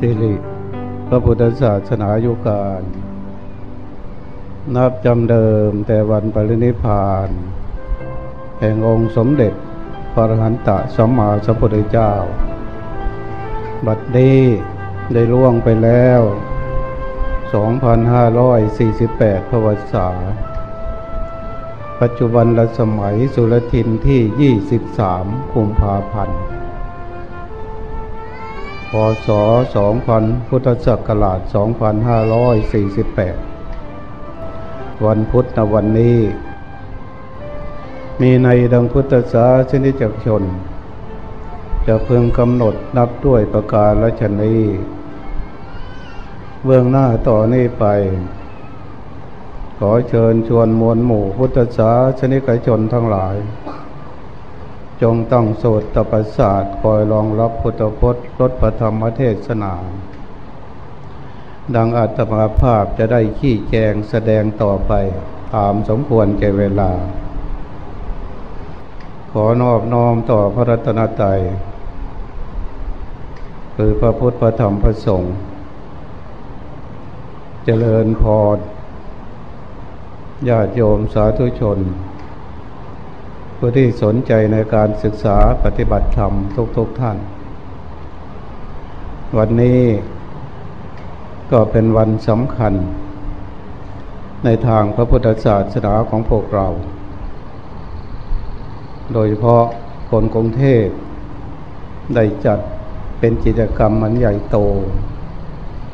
สิริพระพุทธศาสนายุการ นับจำเดิมแต่วันปรินิพาน แห่งองค์สมเด็จพระอรหันตสัมมาสัมพุทธเจ้า บัดนี้ได้ล่วงไปแล้ว 2,548 พระวสาปัจจุบันละสมัยสุรทินที่ 23กุมภาพันธ์ พศ 2000 พุทธศักราช 2548 วันพุทธวันนี้ มีในดังพุทธศาสนิจักชน จะเพิ่งกำหนดนับด้วยประการละชนีเบื้องหน้าต่อนี้ไป ขอเชิญชวนมวลหมู่พุทธศาสนิกชนทั้งหลาย จงตั้งโสดตประสาทคอยรองรับพุทธพจน์ลดประธรรมเทศนา ดังอัตมาภาพจะได้ขี้แจงแสดงต่อไป ตามสมควรแก่เวลา ขอนอบน้อมต่อพระรัตนตรัยคือพระพุทธพระธรรมพระสงฆ์เจริญพรญาติโยมสาธุชน ผู้ที่สนใจในการศึกษาปฏิบัติธรรมทุกๆทท่าน วันนี้ก็เป็นวันสำคัญ ในทางพระพุทธศาสนาของพวกเรา โดยเฉพาะคนกรุงเทพได้จัดเป็นกิจกรรมมันใหญ่โต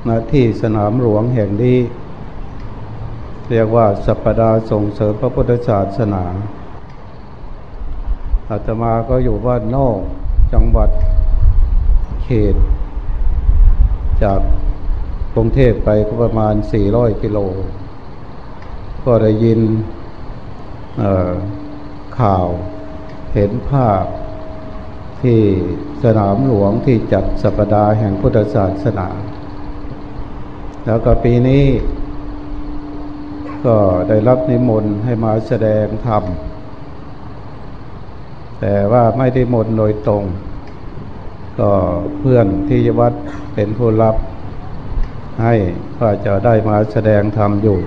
ณที่สนามหลวงแห่งนี้ เรียกว่าสัปดาห์ส่งเสริมพระพุทธศาสนา อาตมาก็อยู่บ้านนอกจังหวัดเขต จากกรุงเทพไปก็ประมาณ 400 กิโล ก็ได้ยินข่าวเห็นภาพที่สนามหลวงที่จัดสัปดาห์แห่งพุทธศาสนา แล้วก็ปีนี้ ก็ได้รับนิมนต์ให้มาแสดงธรรม แต่ว่าไม่ได้หมนโดยตรง ก็เพื่อนที่วัดเป็นผู้รับให้ก็จะได้มาแสดงธรรมอยู่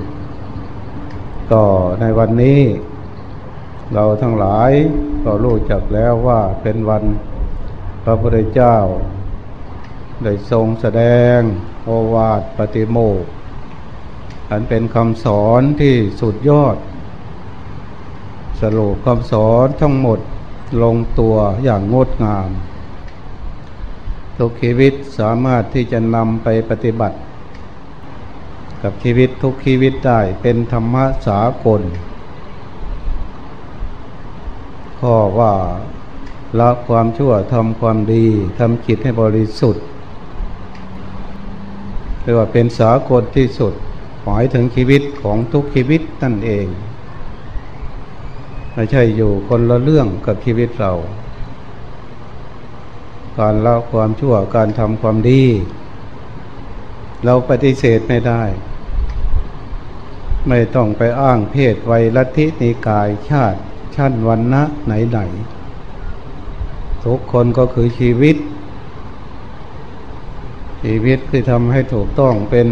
ก็ในวันนี้ เราทั้งหลายก็รู้จักแล้วว่าเป็นวันพระพุทธเจ้า ได้ทรงแสดงโอวาทปฏิโมกอันเป็นคำสอนที่สุดยอด สรุปคำสอนทั้งหมด ลงตัวอย่างงดงาม ทุกชีวิตสามารถที่จะนำไปปฏิบัติ กับชีวิตทุกชีวิตได้เป็นธรรมะสากล ข้อว่าละความชั่วทำความดีทำจิตให้บริสุทธิ์เรียกว่าเป็นสากลที่สุดหมายถึงชีวิตของทุกชีวิตนั่นเอง ไม่ใช่อยู่คนละเรื่องกับชีวิตเรา การละความชั่วการทำความดี เราปฏิเสธไม่ได้ ไม่ต้องไปอ้างเพศวัยลัทธินิกายชาติชั้นวันนะไหนๆทุกคนก็คือชีวิต ชีวิตคือทำให้ถูกต้องเป็น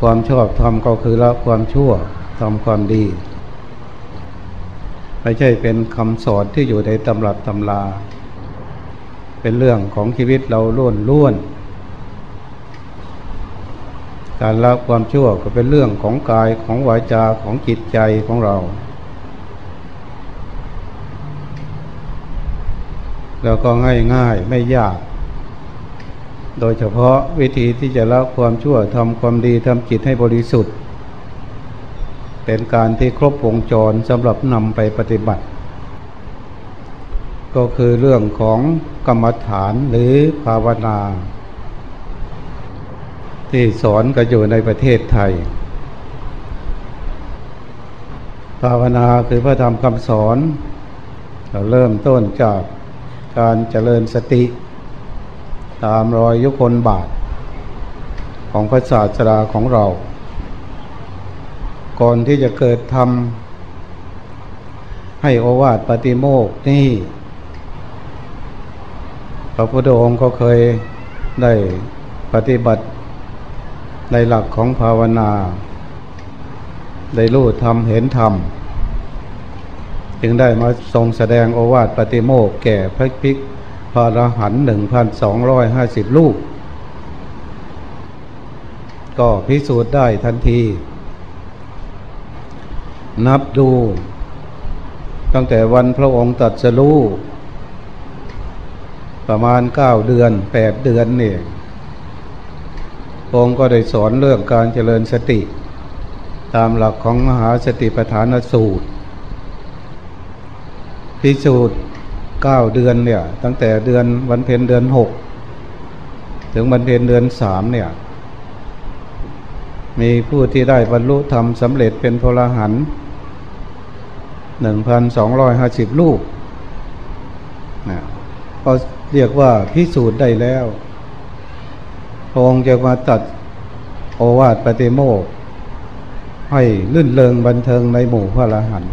ความชอบทำก็คือละความชั่วทำความดี ไม่ใช่เป็นคำสอนที่อยู่ในตำรับตำราเป็นเรื่องของชีวิตเราล้วนล้วน การละความชั่วก็เป็นเรื่องของกายของวาจาของจิตใจของเรา แล้วก็ง่ายง่ายไม่ยาก โดยเฉพาะวิธีที่จะละความชั่วทำความดีทำจิตให้บริสุทธิ์ เป็นการที่ครบวงจรสำหรับนำไปปฏิบัติ ก็คือเรื่องของกรรมฐานหรือภาวนา ที่สอนกันอยู่ในประเทศไทย ภาวนาคือพระธรรมคำสอน เราเริ่มต้นจากการเจริญสติ ตามรอยยุคนบาท ของพระศาสดาของเรา ก่อนที่จะเกิดทำให้โอวาทปฏิโมกนี่ พระพุทธองค์ก็เคยได้ปฏิบัติในหลักของภาวนา ได้รู้ธรรมเห็นธรรม จึงได้มาทรงแสดงโอวาทปฏิโมกแก่พระภิกษุพระรหันหนึ่งพันสองร้อยห้าสิบลูก ก็พิสูจน์ได้ทันที นับดู ตั้งแต่วันพระองค์ตรัสรู้ประมาณเก้าเดือนแปดเดือนเนี่ยองค์ก็ได้สอนเรื่องการเจริญสติ ตามหลักของมหาสติปัฏฐานสูตร พิสูจน์เก้าเดือนเนี่ย ตั้งแต่เดือนวันเพ็ญเดือนหกถึงวันเพ็ญเดือนสามเนี่ย มีผู้ที่ได้บรรลุธรรมสำเร็จเป็นพลหัน หนึ่งพันสองร้อยห้าสิบลูกนะก็เรียกว่าพิสูจน์ได้แล้วพระองค์จะมาตัดโอวาทปฏิโมกให้ลื่นเลงบันเทิงในหมู่พระละหัน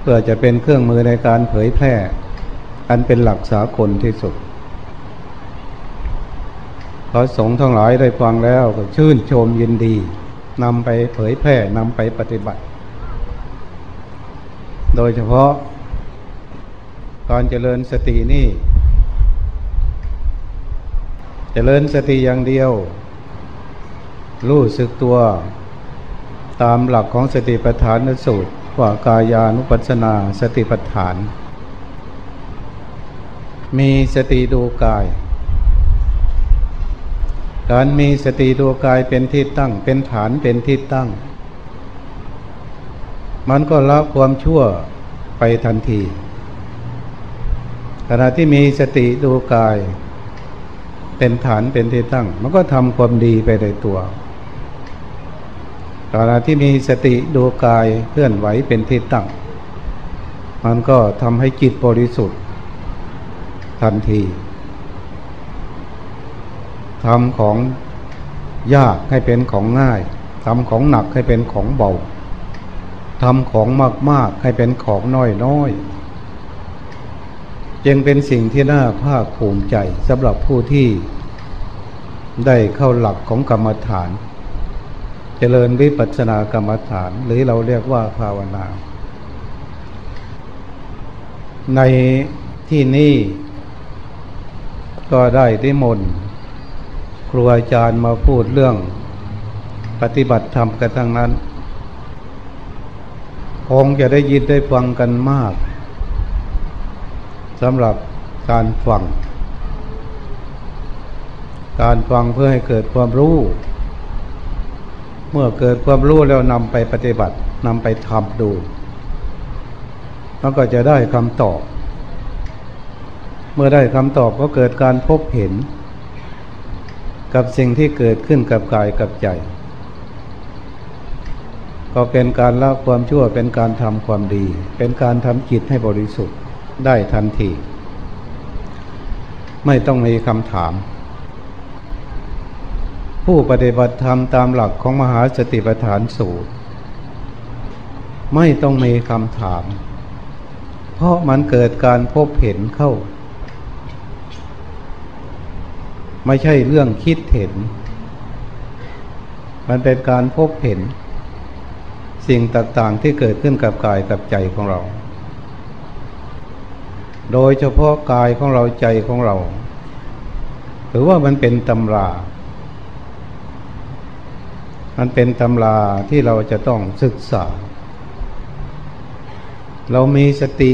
เพื่อจะเป็นเครื่องมือในการเผยแพร่ อันเป็นหลักสากลที่สุดพระสงฆ์ทั้งหลายได้ฟังแล้วก็ชื่นชมยินดีนำไปเผยแพร่นำไปปฏิบัติ โดยเฉพาะ การเจริญสตินี่จเจริญสติอย่างเดียว รู้สึกตัวตามหลักของสติปัฏฐานสูตรว่ากายานุปัสสนาสติปัฏฐาน มีสติดูกาย การมีสติดูกายเป็นที่ตั้ง เป็นฐานเป็นที่ตั้ง มันก็ละความชั่วไปทันที ขณะที่มีสติดูกาย เป็นฐานเป็นที่ตั้ง มันก็ทำความดีไปในตัวขณะที่มีสติดูกายเคลื่อนไหวเป็นที่ตั้ง มันก็ทำให้จิตบริสุทธิ์ ทันทีทำของยากให้เป็นของง่ายทำของหนักให้เป็นของเบา ทำของมาก ๆ ให้เป็นของน้อย ๆ จึงเป็นสิ่งที่น่าภาคภูมิใจสำหรับผู้ที่ ได้เข้าหลักของกรรมฐาน เจริญวิปัสสนากรรมฐาน หรือเราเรียกว่าภาวนา ในที่นี้ก็ได้ได้มนครูอาจารย์มาพูดเรื่อง ปฏิบัติธรรมกันทั้งนั้น งจะได้ยินได้ฟังกันมากสำหรับการฟัง การฟังเพื่อให้เกิดความรู้ เมื่อเกิดความรู้แล้วนำไปปฏิบัตินำไปทำดูมันก็จะได้คำตอบ เมื่อได้คำตอบก็เกิดการพบเห็น กับสิ่งที่เกิดขึ้นกับกายกับใจ ก็เป็นการละความชั่วเป็นการทำความดี เป็นการทำจิตให้บริสุทธิ์ได้ทันที ไม่ต้องมีคำถาม ผู้ปฏิบัติธรรมตามหลักของมหาสติปัฏฐานสูตร ไม่ต้องมีคำถาม เพราะมันเกิดการพบเห็นเข้า ไม่ใช่เรื่องคิดเห็น มันเป็นการพบเห็น สิ่งต่างๆที่เกิดขึ้นกับกายกับใจของเรา โดยเฉพาะกายของเราใจของเรา หรือว่ามันเป็นตำรา มันเป็นตำราที่เราจะต้องศึกษา เรามีสติ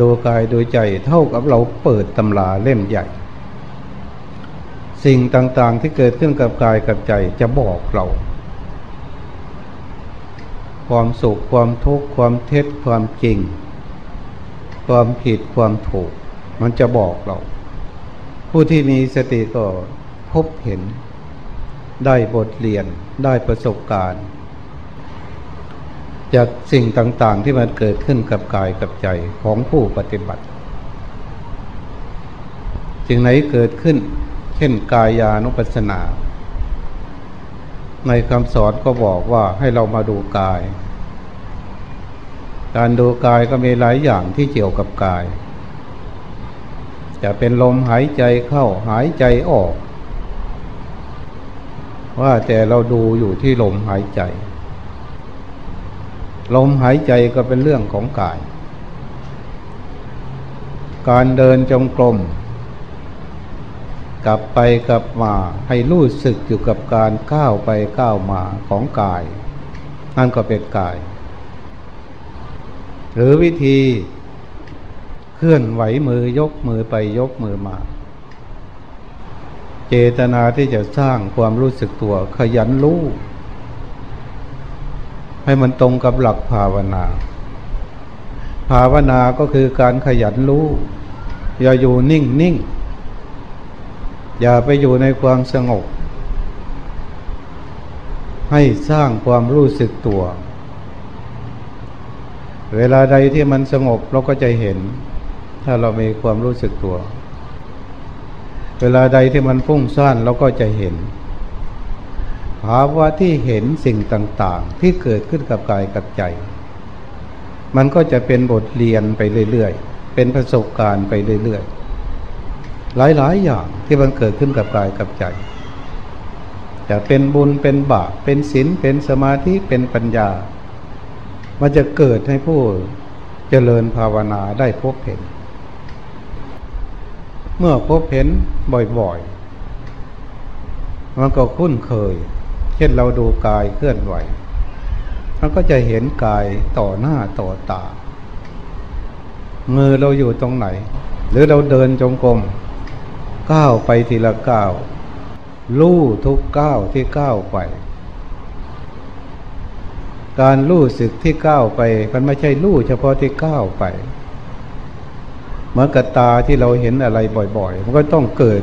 ดูกายดูใจเท่ากับเราเปิดตำราเล่มใหญ่ สิ่งต่างๆที่เกิดขึ้นกับกายกับใจจะบอกเรา ความสุขความทุกข์ความเท็จความจริง ความผิดความถูก มันจะบอกเรา ผู้ที่มีสติก็พบเห็น ได้บทเรียนได้ประสบการณ์ จากสิ่งต่างๆที่มันเกิดขึ้นกับกายกับใจของผู้ปฏิบัติสิ่งไหนเกิดขึ้น เช่นกายานุปัสสนา ในคำสอนก็บอกว่าให้เรามาดูกาย การดูกายก็มีหลายอย่างที่เกี่ยวกับกาย จะเป็นลมหายใจเข้าหายใจออก ว่าแต่เราดูอยู่ที่ลมหายใจ ลมหายใจก็เป็นเรื่องของกาย การเดินจงกรม กลับไปกลับมาให้รู้สึกอยู่กับการก้าวไปก้าวมาของกาย นั่นก็เป็นกาย หรือวิธีเคลื่อนไหวมือยกมือไปยกมือมา เจตนาที่จะสร้างความรู้สึกตัวขยันรู้ให้มันตรงกับหลักภาวนา ภาวนาก็คือการขยันรู้ อย่าอยู่นิ่งนิ่ง อย่าไปอยู่ในความสงบ ให้สร้างความรู้สึกตัว เวลาใดที่มันสงบเราก็จะเห็น ถ้าเรามีความรู้สึกตัว เวลาใดที่มันฟุ้งซ่านเราก็จะเห็นภาวะที่เห็นสิ่งต่าง ๆ ที่เกิดขึ้นกับกายกับใจ มันก็จะเป็นบทเรียนไปเรื่อย ๆ เป็นประสบการณ์ไปเรื่อย ๆ หลาย ๆ อย่างที่มันเกิดขึ้นกับกายกับใจจะเป็นบุญเป็นบาปเป็นศีลเป็นสมาธิเป็นปัญญา มันจะเกิดให้ผู้เจริญภาวนาได้พบเห็น เมื่อพบเห็นบ่อย ๆ มันก็คุ้นเคย เช่นเราดูกายเคลื่อนไหวมันก็จะเห็นกายต่อหน้าต่อตามือเราอยู่ตรงไหน หรือเราเดินจงกรม ก้าวไปทีละก้าวลู่ทุกก้าวที่ก้าวไป การลู่สึกที่ก้าวไป มันไม่ใช่ลู่เฉพาะที่ก้าวไปเหมือนกับตาที่เราเห็นอะไรบ่อยๆ มันก็ต้องเกิด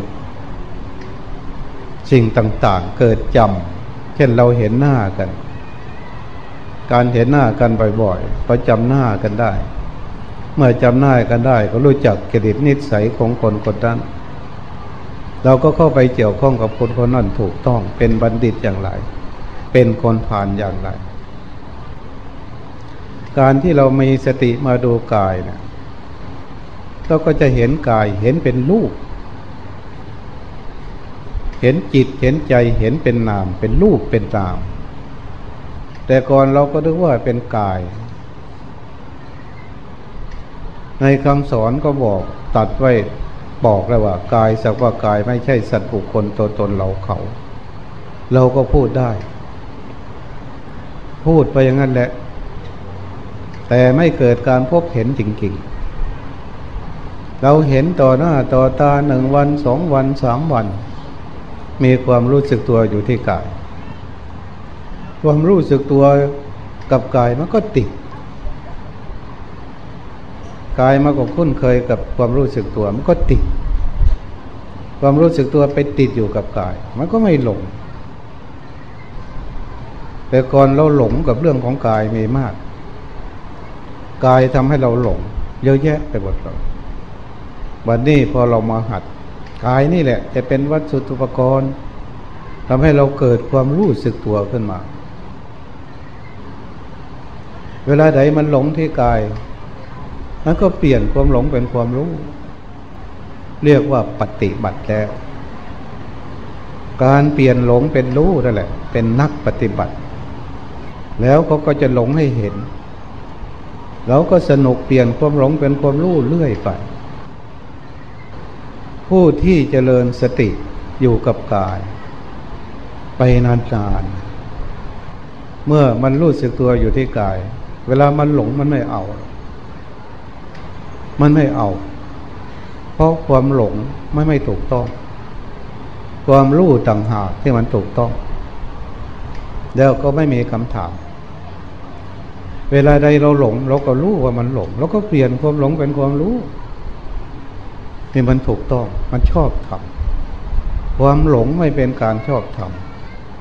สิ่งต่างๆ เกิดจำเช่นเราเห็นหน้ากัน การเห็นหน้ากันบ่อยๆก็จำหน้ากันได้ เมื่อจำหน้ากันได้ ก็รู้จักกิรินิสัยของคนคนนั้น เราก็เข้าไปเกี่ยวข้องกับคนคนนั้นถูกต้องเป็นบัณฑิตอย่างไร เป็นคนผ่านอย่างไร การที่เรามีสติมาดูกายเนะี่ยเราก็จะเห็นกายเห็นเป็นรูปเห็นจิตเห็นใจเห็นเป็นนามเป็นรูปเป็นนาม แต่ก่อนเราก็นึกว่าเป็นกาย ในคำสอนก็บอกตัดไว้ บอกแล้วว่ากายสักว่ากายไม่ใช่สัตว์บุคคลตัวตนเราเขา เราก็พูดได้ พูดไปอย่างนั้นแหละ แต่ไม่เกิดการพบเห็นจริงๆ เราเห็นต่อหน้าต่อตาหนึ่งวันสองวันสามวัน มีความรู้สึกตัวอยู่ที่กาย ความรู้สึกตัวกับกายมันก็ติด กายมันก็คุ้นเคยกับความรู้สึกตัวมันก็ติด ความรู้สึกตัวไปติดอยู่กับกาย มันก็ไม่หลง แต่ก่อนเราหลงกับเรื่องของกายมีมาก กายทำให้เราหลง เยอะแยะไปหมดเลยวันนี้พอเรามาหัดกายนี่แหละ จะเป็นวัตถุอุปกรณ์ทำให้เราเกิดความรู้สึกตัวขึ้นมา เวลาใดมันหลงที่กาย มันก็เปลี่ยนความหลงเป็นความรู้ เรียกว่าปฏิบัติแล้ว การเปลี่ยนหลงเป็นรู้นั่นแหละ เป็นนักปฏิบัติ แล้วเขาก็จะหลงให้เห็นเราก็สนุกเปลี่ยนความหลงเป็นความรู้เรื่อยไป ผู้ที่เจริญสติอยู่กับกาย ไปนานๆเมื่อมันรู้สึกตัวอยู่ที่กาย เวลามันหลงมันไม่เอา มันไม่เอา เพราะความหลงไม่ไม่ถูกต้อง ความรู้ต่างหากที่มันถูกต้อง แล้วก็ไม่มีคำถาม เวลาใดเราหลง เราก็รู้ว่ามันหลงเราก็เปลี่ยนความหลงเป็นความรู้นี่มันถูกต้อง มันชอบทำความหลงไม่เป็นการชอบท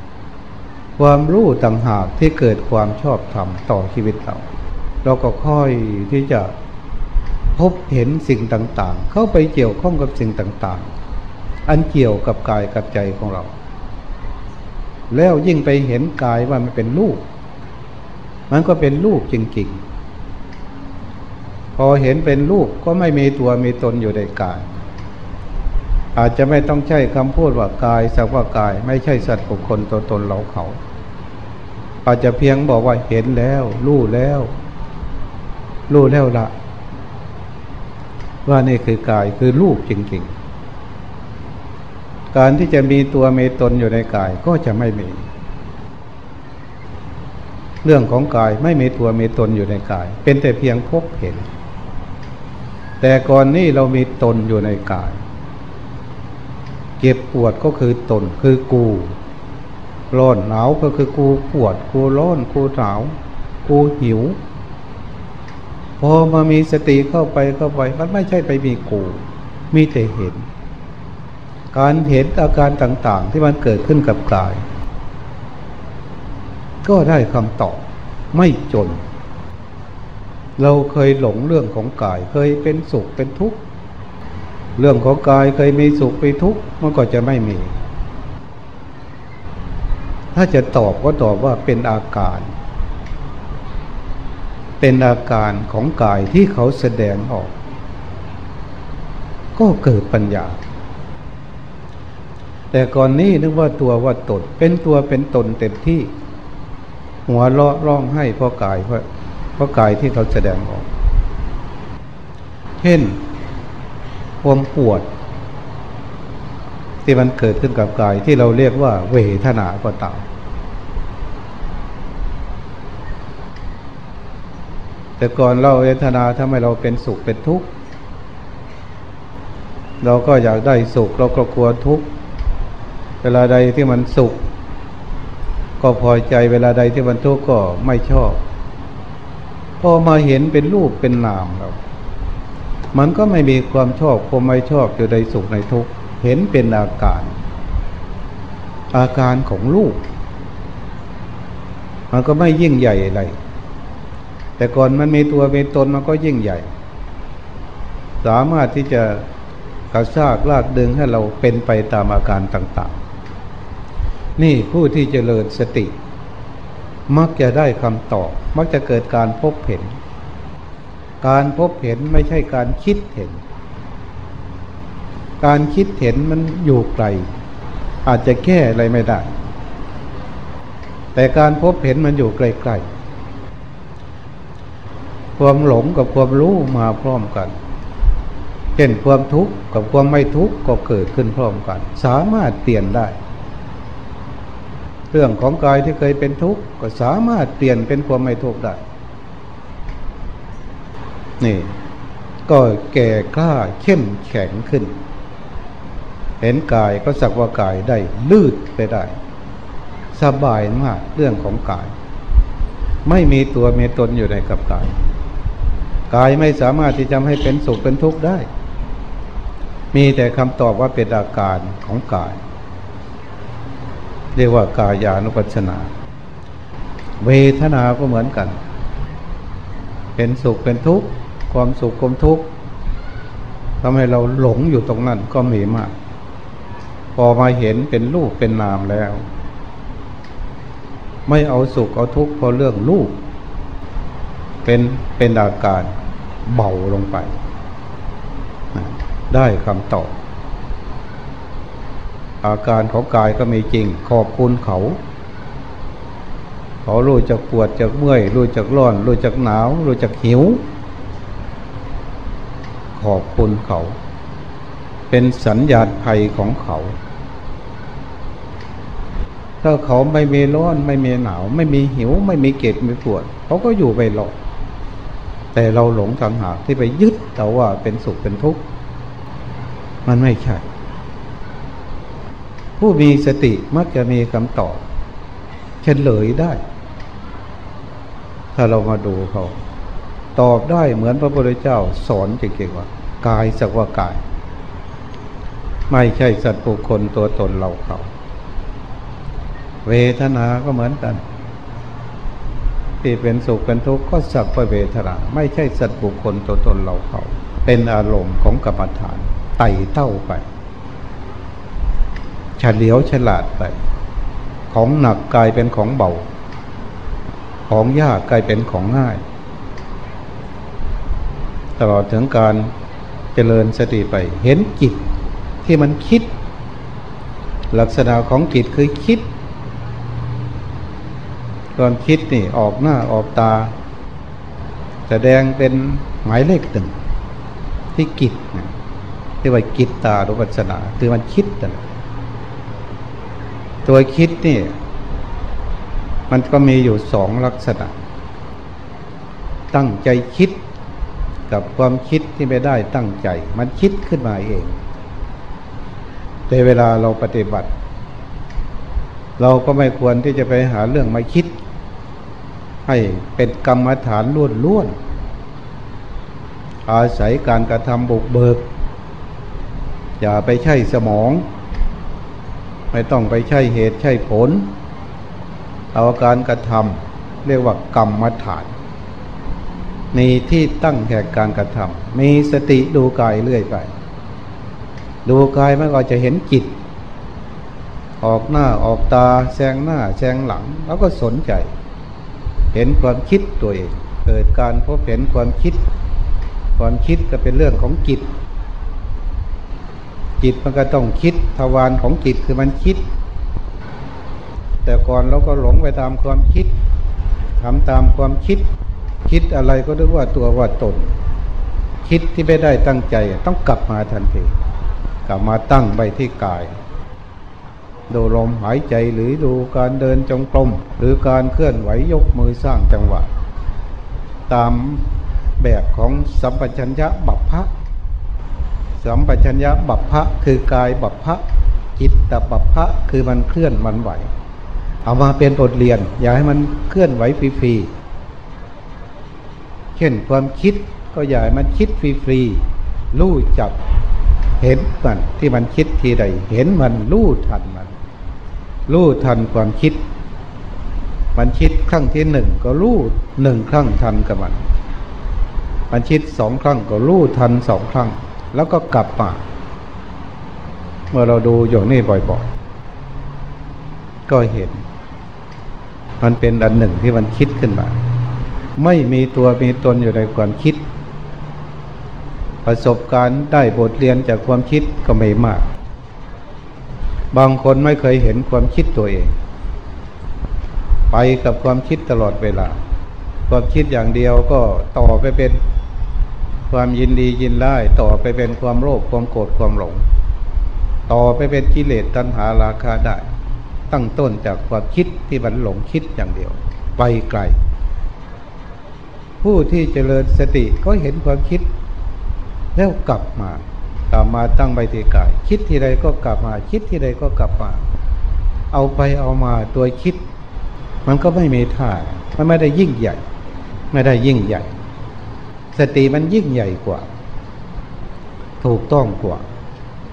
ำความรู้ต่างหากที่เกิดความชอบทำต่อชีวิตเรา เราก็ค่อยที่จะ พบเห็นสิ่งต่างๆ เข้าไปเกี่ยวข้องกับสิ่งต่างๆ อันเกี่ยวกับกายกับใจของเรา แล้วยิ่งไปเห็นกายว่ามันเป็นรูป มันก็เป็นรูปจริงๆ พอเห็นเป็นรูปก็ไม่มีตัวมีตนอยู่ในกาย อาจจะไม่ต้องใช้คำพูดว่ากายสักว่ากาย ไม่ใช่สัตว์บุคคลตัวตนเราเขา อาจจะเพียงบอกว่าเห็นแล้ว รู้แล้ว รู้แล้วละ ว่านี่คือกายคือรูปจริงๆ การที่จะมีตัวเมตนอยู่ในกายก็จะไม่มี เรื่องของกายไม่มีตัวเมตนอยู่ในกาย เป็นแต่เพียงพบเห็น แต่ก่อนนี้เรามีตนอยู่ในกายเจ็บปวดก็คือตนคือกูร้อนหนาวก็คือกูปวดกูร้อนกูหนาวกูหิว พอมามีสติเข้าไปเข้าไป มันไม่ใช่ไปมีกูมีแต่เห็น การเห็นอาการต่างๆ ที่มันเกิดขึ้นกับกาย ก็ได้คำตอบไม่จน เราเคยหลงเรื่องของกาย เคยเป็นสุขเป็นทุกข์เรื่องของกายเคยมีสุขไปทุกข์มันก็จะไม่มี ถ้าจะตอบก็ตอบว่าเป็นอาการ เป็นอาการของกายที่เขาแสดงออก ก็เกิดปัญญา แต่ก่อนนี้นึกว่าตัวว่าตนเป็นตัวเป็นตนเต็มที่ หัวเลาะร้องให้เพราะกายเพราะเพราะกายที่เขาแสดงออก เช่นความปวด ที่มันเกิดขึ้นกับกายที่เราเรียกว่าเวทนาก็ตาม แต่ก่อนเราเวทนาทำให้เราเป็นสุขเป็นทุกข์เราก็อยากได้สุขเราก็กลัวทุกข์เวลาใดที่มันสุข ก็พอใจเวลาใดที่มันทุกข์ก็ไม่ชอบ พอมาเห็นเป็นรูปเป็นนามครับ มันก็ไม่มีความชอบความไม่ชอบอยู่ในสุขในทุกข์เห็นเป็นอาการ อาการของลูกมันก็ไม่ยิ่งใหญ่อะไร แต่ก่อนมันมีตัวเป็นตนมันก็ยิ่งใหญ่ สามารถที่จะกระชากลากดึงให้เราเป็นไปตามอาการต่าง ๆ นี่ผู้ที่เจริญสติ มักจะได้คำตอบ มักจะเกิดการพบเห็น การพบเห็นไม่ใช่การคิดเห็น การคิดเห็นมันอยู่ไกล อาจจะแก้อะไรไม่ได้ แต่การพบเห็นมันอยู่ใกล้ๆ ความหลงกับความรู้มาพร้อมกันเช่นความทุกข์กับความไม่ทุกข์ก็เกิดขึ้นพร้อมกัน สามารถเปลี่ยนได้ เรื่องของกายที่เคยเป็นทุกข์ก็สามารถเปลี่ยนเป็นความไม่ทุกข์ได้ นี่ ก็แก่กล้าเข้มแข็งขึ้น เห็นกายก็สักว่ากายได้ลืดไปได้ สบายมากเรื่องของกาย ไม่มีตัวมีตนอยู่ในกับกาย กายไม่สามารถที่จะให้เป็นสุขเป็นทุกข์ได้ มีแต่คำตอบว่าเป็นอาการของกาย เรียกว่ากายานุปัชนา เวทนาก็เหมือนกัน เป็นสุขเป็นทุกข์ความสุขความทุกข์ทำให้เราหลงอยู่ตรงนั้นก็มีมาก พอมาเห็นเป็นรูปเป็นนามแล้ว ไม่เอาสุขเอาทุกข์เพราะเรื่องรูป เป็นเป็นอาการเบาลงไป ได้คำตอบ อาการของกายก็มีจริง ขอบคุณเขาเขารู้จักปวดจักเมื่อยรู้จักร้อน รู้จักหนาว รู้จักหิว ขอบคุณเขา เป็นสัญญาณภัยของเขา ถ้าเขาไม่มีร้อนไม่มีหนาว ไม่มีหิว ไม่มีเกล็ดไม่ปวด เขาก็อยู่ไปหรอก แต่เราหลงทางหากที่ไปยึดแต่ว่าเป็นสุขเป็นทุกข์ มันไม่ใช่ ผู้มีสติมักจะมีคำตอบเฉลยได้ ถ้าเรามาดูเขา ตอบได้เหมือนพระพุทธเจ้าสอนจริงๆว่า กายสักว่ากาย ไม่ใช่สัตว์บุคคลตัวตนเราเขา เวทนาก็เหมือนกัน ที่เป็นสุขเป็นทุกข์ก็สักว่าเวทนาไม่ใช่สัตว์บุคคลตัวตนเราเขา เป็นอารมณ์ของกรรมฐานไต่เต้าไปฉเฉลียวฉลาดไป ของหนักกลายเป็นของเบา ของยากกลายเป็นของง่าย ตลอดถึงการเจริญสติไป เห็นจิตที่มันคิด ลักษณะของจิตคือคิด ความคิดนี่ออกหน้าออกตา แสดงเป็นหมายเลขหนึ่งที่กิจที่ว่ากิจตารุปัสนาคือมันคิดนตัวคิดนี่มันก็มีอยู่สองลักษณะ ตั้งใจคิดกับความคิดที่ไม่ได้ตั้งใจ มันคิดขึ้นมาเองแต่เวลาเราปฏิบัติ เราก็ไม่ควรที่จะไปหาเรื่องมาคิด ให้เป็นกรรมฐานล้วนๆอาศัยการกระทำบุกเบิก อย่าไปใช้สมอง ไม่ต้องไปใช้เหตุใช้ผล เอาการกระทำเรียกว่ากรรมฐาน มีที่ตั้งแห่งการกระทำมีสติดูกายเรื่อยไป ดูกายมันก็จะเห็นจิตออกหน้าออกตาแซงหน้าแซงหลัง แล้วก็สนใจ ห็นความคิดตัวเอง เกิดการพบเห็นความคิด ความคิดก็เป็นเรื่องของจิต จิตมันก็ต้องคิดทวารของจิตคือมันคิด แต่ก่อนเราก็หลงไปตามความคิดทำตามความคิด คิดอะไรก็เรียกว่าตัวว่าตน คิดที่ไม่ได้ตั้งใจต้องกลับมาทันทีกลับมาตั้งไปที่กาย ดูลมหายใจหรือดูการเดินจงกรมหรือการเคลื่อนไหวยกมือสร้างจังหวะ ตามแบบของสัมปชัญญะบัพพะสัมปชัญญะบัพพะคือกายบัพพะจิตตบัพพะคือมันเคลื่อนมันไหว เอามาเป็นบทเรียน อย่าให้มันเคลื่อนไหวฟรีๆเช่นความคิดก็อย่ามันคิดฟรีๆรู้จับเห็นมันที่มันคิดทีใด เห็นมันรู้ทันมัน รู้ทันความคิด มันคิดครั้งที่หนึ่งก็รู้หนึ่งครั้งทันกับมัน มันคิดสองครั้งก็รู้ทันสองครั้ง แล้วก็กลับมาเมื่อเราดูอย่างนี้บ่อยๆ ก็เห็น มันเป็นอันหนึ่งที่มันคิดขึ้นมา ไม่มีตัวมีตนอยู่ในความคิด ประสบการณ์ได้บทเรียนจากความคิดก็ไม่มาก บางคนไม่เคยเห็นความคิดตัวเอง ไปกับความคิดตลอดเวลา ความคิดอย่างเดียวก็ต่อไปเป็นความยินดียินไล่ต่อไปเป็นความโลภความโกรธความหลง ต่อไปเป็นกิเลสตัณหาราคะได้ ตั้งต้นจากความคิดที่มันหลงคิดอย่างเดียว ไปไกล ผู้ที่เจริญสติก็เห็นความคิดแล้วกลับมา กลับมาตั้งใบทีกาย คิดทีไรก็กลับมา คิดทีไรก็กลับมา เอาไปเอามาตัวคิด มันก็ไม่มีท่ามันไม่ได้ยิ่งใหญ่ ไม่ได้ยิ่งใหญ่ สติมันยิ่งใหญ่กว่า ถูกต้องกว่า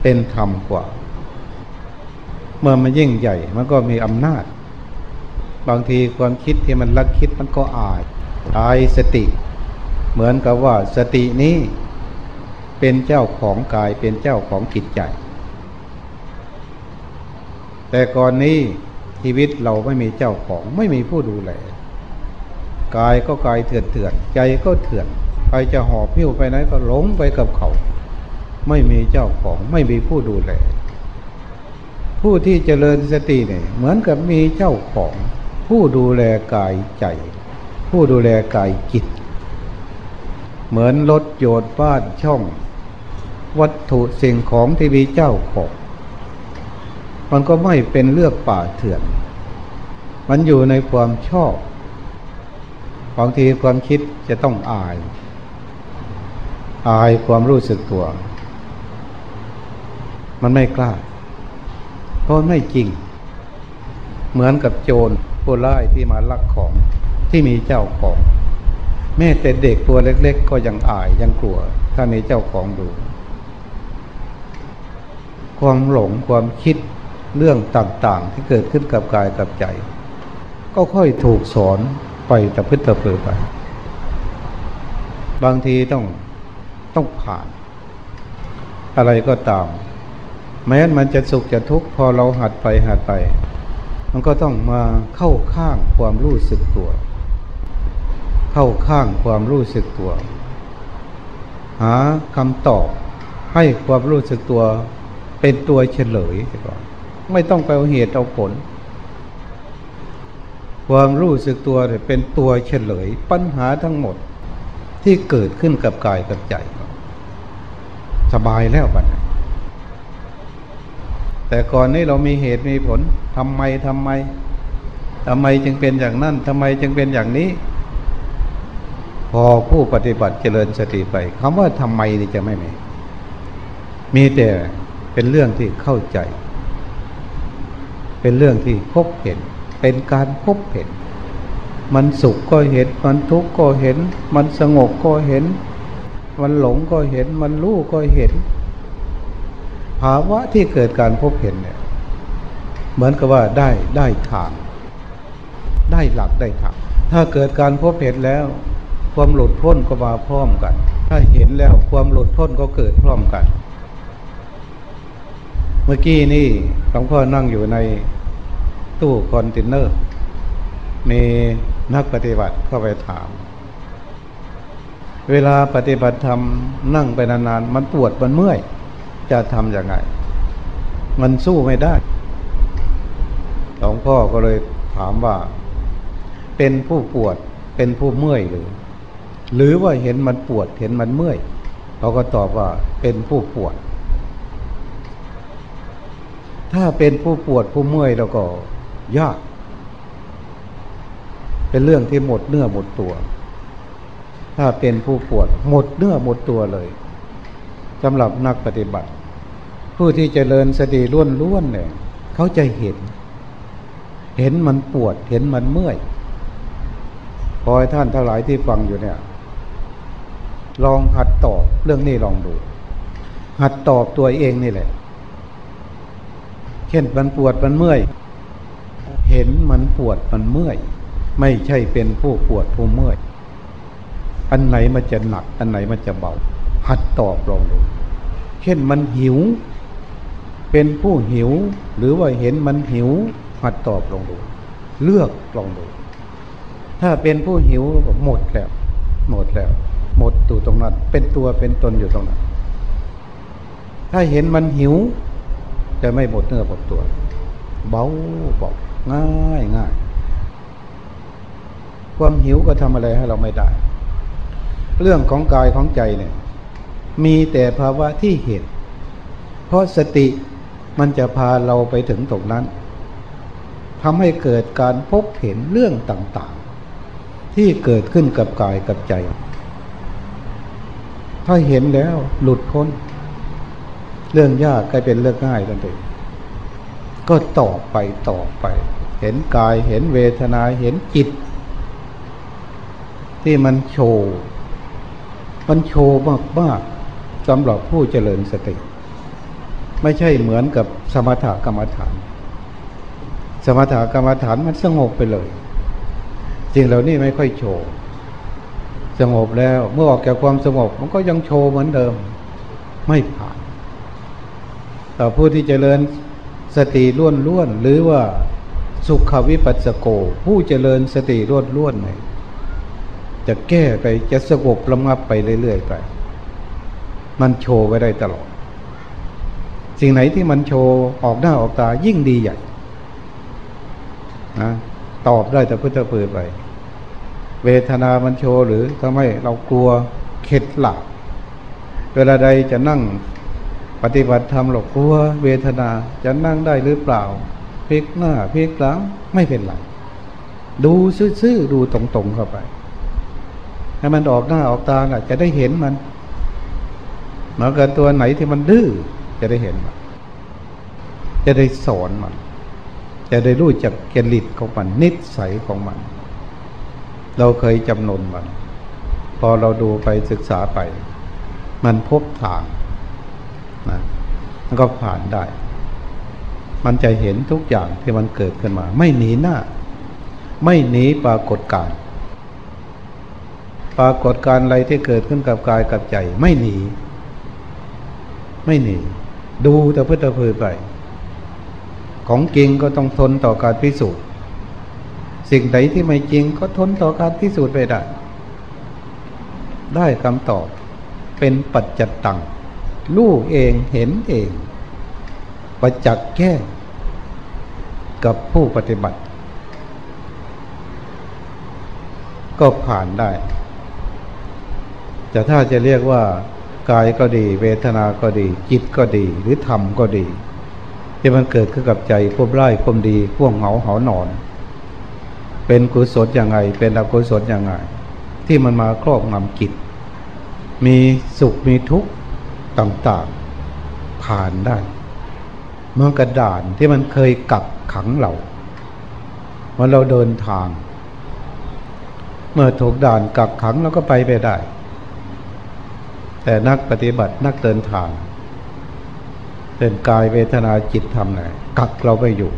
เป็นธรรมกว่า เมื่อมันยิ่งใหญ่ มันก็มีอำนาจ บางทีความคิดที่มันลักคิดมันก็อายกายสติ เหมือนกับว่าสตินี้ เป็นเจ้าของกายเป็นเจ้าของจิตใจ แต่ก่อนนี้ชีวิตเราไม่มีเจ้าของไม่มีผู้ดูแลกายก็กายเถื่อนเถื่อนใจก็เถื่อนใครจะหอบพิ้วไปไหนก็หลงไปกับเขา ไม่มีเจ้าของไม่มีผู้ดูแล ผู้ที่เจริญสติเนี่ยเหมือนกับมีเจ้าของ ผู้ดูแลกายใจ ผู้ดูแลกายจิต เหมือนรถโยนบ้านช่อง วัตถุสิ่งของที่มีเจ้าของ มันก็ไม่เป็นเลือกป่าเถื่อน มันอยู่ในความชอบบางทีความคิดจะต้องอาย อายความรู้สึกตัว มันไม่กล้า เพราะไม่จริง เหมือนกับโจรผู้ร้ายที่มาลักของที่มีเจ้าของแม้แต่เด็กตัวเล็ก ๆ ก็ยังอายยังกลัว ถ้ามีเจ้าของดู ความหลงความคิดเรื่องต่างๆ ที่เกิดขึ้นกับกายกับใจ ก็ค่อยถูกสอนไปแต่พึ่งตะเพือไป บางทีต้องต้องผ่าน อะไรก็ตาม แม้มันจะสุขจะทุกข์พอเราหัดไปหัดไป มันก็ต้องมาเข้าข้างความรู้สึกตัว เข้าข้างความรู้สึกตัว หาคำตอบให้ความรู้สึกตัว เป็นตัวเฉลยไปก่อน ไม่ต้องไปเอาเหตุเอาผล ความรู้สึกตัวเนี่ยเป็นตัวเฉลยปัญหาทั้งหมดที่เกิดขึ้นกับกายกับใจ สบายแล้วบัดนี้แต่ก่อนนี้เรามีเหตุมีผลทำไมทำไมทำไมจึงเป็นอย่างนั้นทำไมจึงเป็นอย่างนี้ พอผู้ปฏิบัติเจริญสติไปคำว่าทำไมนี่จะไม่มี มีแต่ เป็นเรื่องที่เข้าใจ เป็นเรื่องที่พบเห็น เป็นการพบเห็น มันสุขก็เห็น มันทุกข์ก็เห็น มันสงบก็เห็น มันหลงก็เห็น มันรู้ก็เห็น ภาวะที่เกิดการพบเห็นเนี่ยเหมือนกับว่าได้ได้ทาง ได้หลักได้ทาง ถ้าเกิดการพบเห็นแล้ว ความหลุดพ้นก็มาพร้อมกัน ถ้าเห็นแล้วความหลุดพ้นก็เกิดพร้อมกัน เมื่อกี้นี่หลวงพ่อนั่งอยู่ในตู้คอนเทนเนอร์ มีนักปฏิบัติเข้าไปถาม เวลาปฏิบัติธรรมนั่งไปนานๆ มันปวดมันเมื่อย จะทำยังไง มันสู้ไม่ได้ หลวงพ่อก็เลยถามว่า เป็นผู้ปวดเป็นผู้เมื่อยหรือ หรือว่าเห็นมันปวดเห็นมันเมื่อยเขาก็ตอบว่าเป็นผู้ปวด ถ้าเป็นผู้ปวดผู้เมื่อยแล้วก็ยาก เป็นเรื่องที่หมดเนื้อหมดตัว ถ้าเป็นผู้ปวดหมดเนื้อหมดตัวเลยสำหรับนักปฏิบัติ ผู้ที่จเจริญสติล้วนล้วนเนี่ยเขาจะเห็น เห็นมันปวดเห็นมันเมื่อยขอให้ท่านทั้งหลายที่ฟังอยู่เนี่ย ลองหัดตอบเรื่องนี้ลองดู หัดตอบตัวเองนี่แหละ ช่นมันปวดมันเมื่อย เห็นมันปวดมันเมื่อย ไม่ใช่เป็นผู้ปวดผู้เมื่อย อันไหนมันจะหนัก อันไหนมันจะเบา หัดตอบลองดู เช่นมันหิว เป็นผู้หิว หรือว่าเห็นมันหิว หัดตอบลองดู เลือกลองดู ถ้าเป็นผู้หิวหมดแล้ว หมดแล้ว หมดตัวตรงนั้น เป็นตัวเป็นตนอยู่ตรงนั้น ถ้าเห็นมันหิว จะไม่หมดเนื้อหมดตัว เบาเบาง่ายง่าย ความหิวก็ทำอะไรให้เราไม่ได้ เรื่องของกายของใจเนี่ย มีแต่ภาวะที่เห็น เพราะสติมันจะพาเราไปถึงตรงนั้นทำให้เกิดการพบเห็นเรื่องต่างๆ ที่เกิดขึ้นกับกายกับใจ ถ้าเห็นแล้วหลุดพ้น เรื่องยากกลายเป็นเรื่องง่ายทันทีก็ต่อไปต่อไป เห็นกายเห็นเวทนาเห็นจิต ที่มันโชว์มันโชว์มากมากสำหรับผู้เจริญสติ ไม่ใช่เหมือนกับสมถกรรมฐาน สมถกรรมฐานมันสงบไปเลยสิ่งเหล่านี้ไม่ค่อยโชว์สงบแล้วเมื่อออกจากความสงบมันก็ยังโชว์เหมือนเดิม ไม่ผ่าน แต่ผู้ที่เจริญสติล้วนล้วนหรือว่าสุขวิปัสสโก ผู้เจริญสติล้วนล้วนเนี่ยจะแก้ไปจะสงบระงับไปเรื่อยๆไป มันโชว์ไว้ได้ตลอด สิ่งไหนที่มันโชว์ออกหน้าออกตายิ่งดีใหญ่นะตอบได้แต่พุทธเพือไป เวทนามันโชว์หรือทำให้เรากลัวเข็ดหลับเวลาใดจะนั่ง ปฏิบัติธรรมหรอกกลัวเวทนาจะนั่งได้หรือเปล่าพลิกหน้าพลิกหลังไม่เป็นไรดูซื่อๆดูตรงๆเข้าไป ให้มันออกหน้าออกตาน่ะจะได้เห็นมันเหมือนกับตัวไหนที่มันดื้อจะได้เห็นมันจะได้สอนมัน จะได้รู้จักจริตของมันนิสัยของมัน เราเคยจำนนมัน พอเราดูไปศึกษาไป มันพบทาง นะมันก็ผ่านได้ มันจะเห็นทุกอย่างที่มันเกิดขึ้นมา ไม่หนีหน้า ไม่หนีปรากฏการ ปรากฏการอะไรที่เกิดขึ้นกับกายกับใจ ไม่หนี ไม่หนี ดูแต่เพื่อตะเพอไป ของจริงก็ต้องทนต่อการพิสูจน์ สิ่งใดที่ไม่จริงก็ทนต่อการพิสูจน์ไปได้ ได้คำตอบเป็นปัจจัตตัง รู้เองเห็นเอง ประจักษ์แก้กับผู้ปฏิบัติ ก็ผ่านได้แต่ถ้าจะเรียกว่ากายก็ดี เวทนาก็ดี จิตก็ดีหรือธรรมก็ดี ที่มันเกิดขึ้นกับใจควบไล่ควบดีควบเหงาเหานอน เป็นกุศลอยังไง เป็นอกุศลอยังไง ที่มันมาครอบงำจิต มีสุขมีทุกข์ ต่างๆ ผ่านได้เมื่อกระดานที่มันเคยกักขังเราเมื่อเราเดินทาง เมื่อถูกด่านกักขังเราก็ไปไปได้ แต่นักปฏิบัตินักเดินทางเป็นกายเวทนาจิตทำไหนกักเราไปอยู่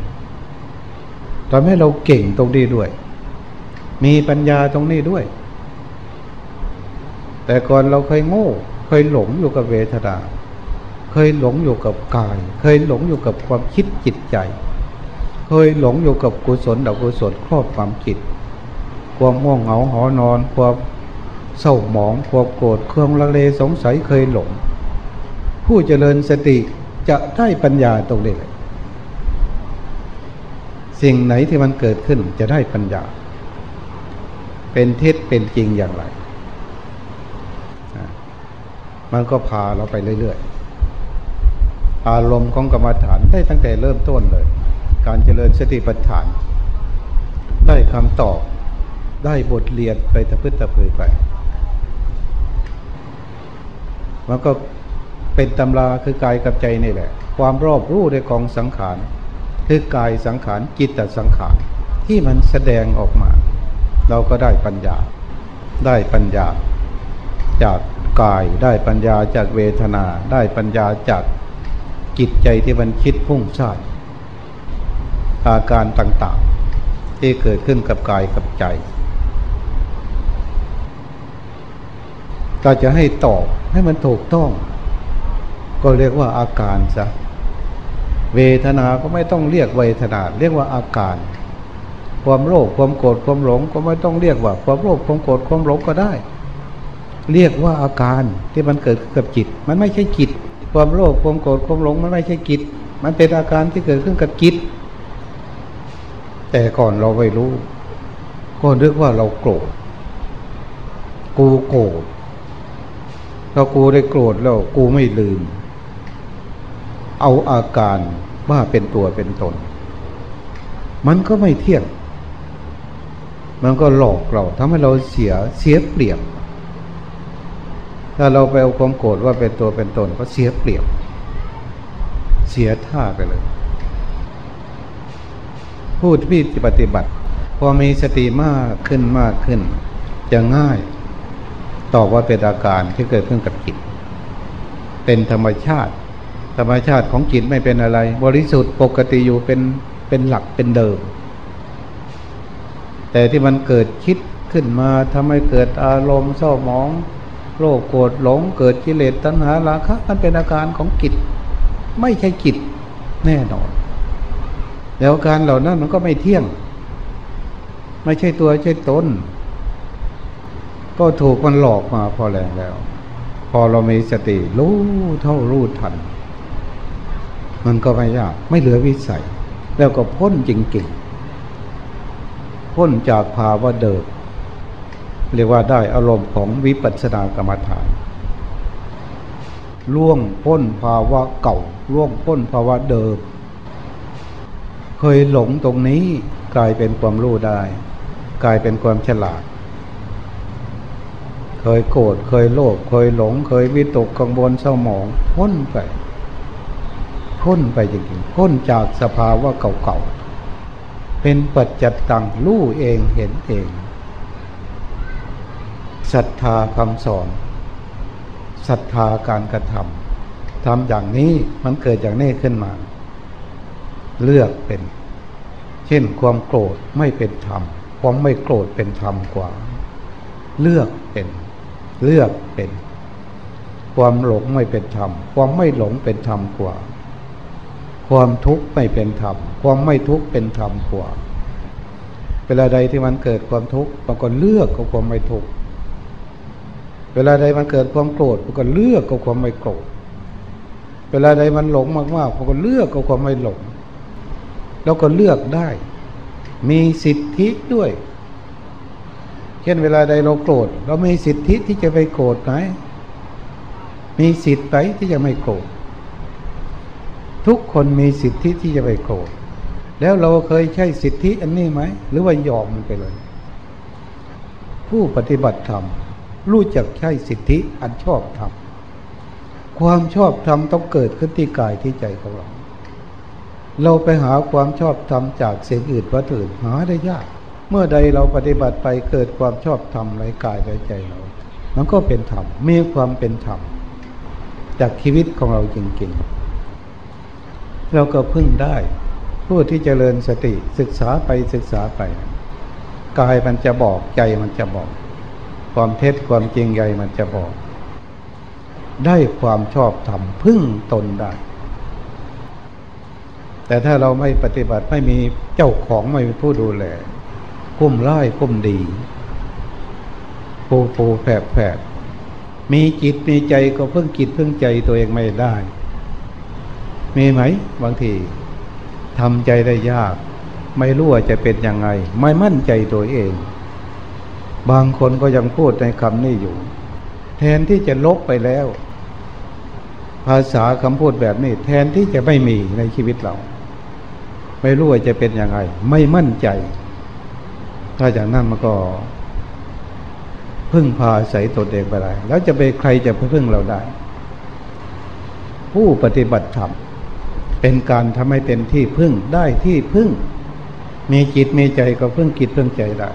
ทำให้เราเก่งตรงนี้ด้วย มีปัญญาตรงนี้ด้วย แต่ก่อนเราเคยโง่ เคยหลงอยู่กับเวทนา เคยหลงอยู่กับกาย เคยหลงอยู่กับความคิดจิตใจ เคยหลงอยู่กับกุศลดอกกุศลครอบความคิด ความง่วงเหงาหอนอน ความเศร้าหมอง ความโกรธเครื่องละเลสงสัยเคยหลง ผู้เจริญสติจะได้ปัญญาตรงนี้เลยสิ่งไหนที่มันเกิดขึ้นจะได้ปัญญา เป็นเท็จเป็นจริงอย่างไร มันก็พาเราไปเรื่อยๆ อารมณ์ของกรรมฐานได้ตั้งแต่เริ่มต้นเลย การเจริญสติปัฏฐาน ได้คำตอบ ได้บทเรียนไปตะพื้นตะพือไป มันก็เป็นตำราคือกายกับใจนี่แหละ ความรอบรู้ในกองสังขาร คือกายสังขารจิตตสังขารที่มันแสดงออกมา เราก็ได้ปัญญา ได้ปัญญาจาก กายได้ปัญญาจากเวทนาได้ปัญญาจากจิตใจที่มันคิดพุ่งซ่านอาการต่างๆ ที่เกิดขึ้นกับกายกับใจก็จะให้ตอบให้มันถูกต้อง ก็เรียกว่าอาการซะเวทนาก็ไม่ต้องเรียกเวทนา เรียกว่าอาการ ความโลภความโกรธความหลงก็ไม่ต้องเรียกว่า ความโลภความโกรธความหลงก็ได้ เรียกว่าอาการที่มันเกิดขึ้นกับจิต มันไม่ใช่จิต ความโลภความโกรธความหลงมันไม่ใช่จิต มันเป็นอาการที่เกิดขึ้นกับจิต แต่ก่อนเราไม่รู้ ก็นึกว่าเราโกรธกูโกรธถ้ากูได้โกรธแล้วกูไม่ลืม เอาอาการว่าเป็นตัวเป็นตน มันก็ไม่เที่ยง มันก็หลอกเราทำให้เราเสียเสียเปรียบ ถ้าเราไปเอาความโกรธว่าเป็นตัวเป็นตนก็เสียเปรียบ เสียท่าไปเลย พูดพี่ปฏิบัติ พอมีสติมากขึ้นมากขึ้น จะง่ายตอบว่าเป็นอาการที่เกิดขึ้นกับจิต เป็นธรรมชาติ ธรรมชาติของจิตไม่เป็นอะไร บริสุทธิ์ปกติอยู่เป็นเป็นหลักเป็นเดิม แต่ที่มันเกิดคิดขึ้นมาทำให้เกิดอารมณ์เศร้าหมอง โลภโกรธหลงเกิดกิเลสตัณหาราคะมันเป็นอาการของจิตไม่ใช่จิตแน่นอน แล้วการเหล่านั้นมันก็ไม่เที่ยง ไม่ใช่ตัวใช่ตนก็ถูกมันหลอกมาพอแรงแล้ว พอเรามีสติรู้เท่ารู้ทัน มันก็ไม่ยากไม่เหลือวิสัย แล้วก็พ้นจริงๆ พ้นจากภาวะเดิม เรียกว่าได้อารมณ์ของวิปัสสนากรรมฐานล่วงพ้นภาวะเก่าล่วงพ้นภาวะเดิม เคยหลงตรงนี้กลายเป็นความรู้ได้ กลายเป็นความฉลาด เคยโกรธเคยโลภเคยหลง เคยวิตกกังวลเศร้าหมองพ้นไปพ้นไปจริงๆพ้นจากสภาวะเก่าๆเป็นปัจจัตตังรู้เองเห็นเอง ศรัทธาคำสอนศรัทธาการกระทำทำอย่างนี้มันเกิดอย่างนี้ขึ้นมา เลือกเป็น เช่นความโกรธไม่เป็นธรรม ความไม่โกรธเป็นธรรมกว่า เลือกเป็น เลือกเป็น ความหลงไม่เป็นธรรม ความไม่หลงเป็นธรรมกว่า ความทุกข์ไม่เป็นธรรม ความไม่ทุกข์เป็นธรรมกว่าเวลาใดที่มันเกิดความทุกข์บางคนเลือกกับความไม่ทุกข์ เวลาใดมันเกิดความโกรธบางคนเลือกกับความไม่โกรธ เวลาใดมันหลงมากๆเราก็เลือกก็ความไม่หลง แล้วก็เลือกได้ มีสิทธิด้วย เช่นเวลาใดเราโกรธ เรามีสิทธิที่จะไปโกรธไหมมีสิทธิ์ไหมที่จะไม่โกรธ ทุกคนมีสิทธิที่จะไปโกรธ แล้วเราเคยใช้สิทธิอันนี้ไหม หรือว่ายอมมันไปเลย ผู้ปฏิบัติธรรม รู้จักใช้สิทธิอันชอบธรรมความชอบธรรมต้องเกิดขึ้นที่กายที่ใจของเรา เราไปหาความชอบธรรมจากเสียงอื่นวัตถุอื่นหาได้ยาก เมื่อใดเราปฏิบัติไปเกิดความชอบธรรมในกายในใจเรา มันก็เป็นธรรมมีความเป็นธรรมจากชีวิตของเราจริงๆ เราก็พึ่งได้ ผู้ที่เจริญสติศึกษาไปศึกษาไป กายมันจะบอกใจมันจะบอก ความเท็จความจริงใหญ่มันจะบอก ได้ความชอบธรรมพึ่งตนได้ แต่ถ้าเราไม่ปฏิบัติไม่มีเจ้าของไม่มีผู้ดูแลกุ้มไล่กุ้มดีปูปูแผบแผบมีจิตมีใจก็เพิ่งจิตเพิ่งใจตัวเองไม่ได้ มีไหม บางทีทำใจได้ยาก ไม่รู้ว่าจะเป็นยังไง ไม่มั่นใจตัวเอง บางคนก็ยังพูดในคำนี้อยู่ แทนที่จะลบไปแล้ว ภาษาคำพูดแบบนี้ แทนที่จะไม่มีในชีวิตเรา ไม่รู้ว่าจะเป็นยังไง ไม่มั่นใจ ถ้าจากนั้นมันก็ พึ่งพาใส่ตนเองไปได้แล้วจะไปใครจะพึ่งเราได้ ผู้ปฏิบัติธรรมเป็นการทำให้เป็นที่พึ่งได้ที่พึ่ง มีจิตมีใจก็พึ่งจิตพึ่งใจได้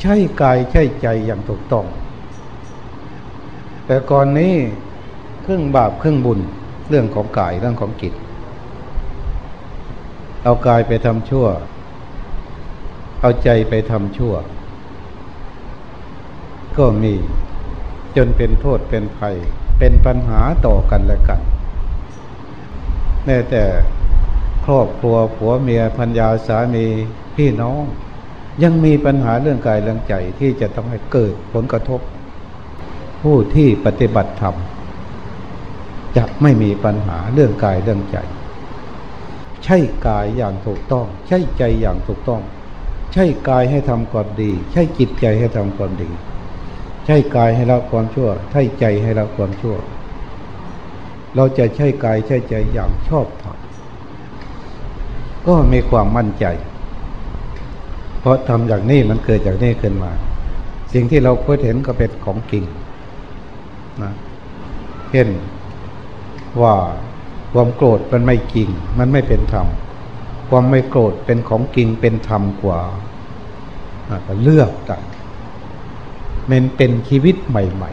ใช่กายใช่ใจอย่างถูกต้อง แต่ก่อนนี้เครึ่องบาปเครึ่องบุญเรื่องของกายเรื่องของจิตเอากายไปทำชั่ว เอาใจไปทำชั่ว ก็มีจนเป็นโทษเป็นภัย เป็นปัญหาต่อกันและกันแม้แต่ครอบครัวผัวเมียพัญญาสามีพี่น้อง ยังมีปัญหาเรื่องกายเรื่องใจที่จะต้องให้เกิดผลกระทบ ผู้ที่ปฏิบัติธรรมจะไม่มีปัญหาเรื่องกายเรื่องใจ ใช่กายอย่างถูกต้อง ใช่ใจอย่างถูกต้อง ใช่กายให้ทำความดี ใช่จิตใจให้ทำความดี ใช่กายให้ละความชั่ว ใช่ใจให้ละความชั่ว เราจะใช่กายใช่ใจอย่างชอบธรรมก็มีความมั่นใจ ราะทำอย่างนี้มันเกิดจากนี้ขึ้นมา สิ่งที่เราพบเห็นก็เป็นของจริงนะเช่นว่าความโกรธมันไม่จริง มันไม่เป็นธรรม ความไม่โกรธเป็นของจริงเป็นธรรมกว่าก็เลือกกันมันเป็นชีวิตใหม่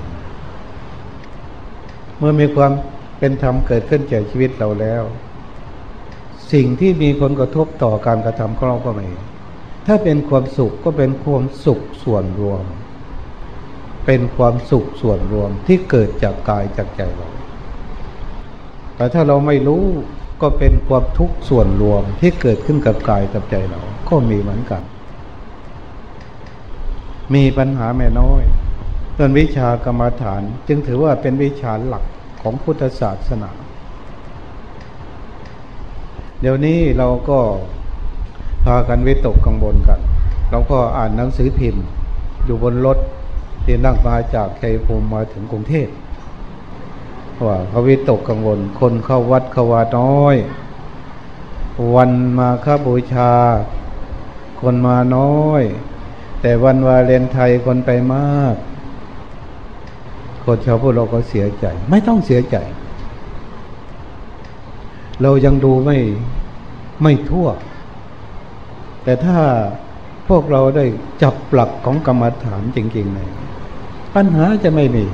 ๆ เมื่อมีความเป็นธรรมเกิดขึ้นแก่ชีวิตเราแล้ว สิ่งที่มีผลกระทบต่อการกระทำของเราก็ไม่ ถ้าเป็นความสุขก็เป็นความสุขส่วนรวม เป็นความสุขส่วนรวมที่เกิดจากกายจากใจเรา แต่ถ้าเราไม่รู้ก็เป็นความทุกข์ส่วนรวมที่เกิดขึ้นกับกายกับใจเรา ก็มีเหมือนกัน มีปัญหาแม่น้อยส่วนวิชากรรมฐานจึงถือว่าเป็นวิชาหลักของพุทธศาสนา เดี๋ยวนี้เราก็ พากันวิตกกังวลกันเราก็อ่านหนังสือพิมพ์ อยู่บนรถที่นั่งมาจากชัยภูมิมาถึงกรุงเทพว่าเขาวิตกกังวล คนเข้าวัดเข้าวาน้อย วันมาค้าบูชา คนมาน้อย แต่วันวาเลนไทยคนไปมาก คนชาวพุทธเราก็เสียใจ ไม่ต้องเสียใจ เรายังดูไม่ไม่ทั่ว แต่ถ้าพวกเราได้จับหลักของกรรมฐานจริงๆเลยปัญหาจะไม่มี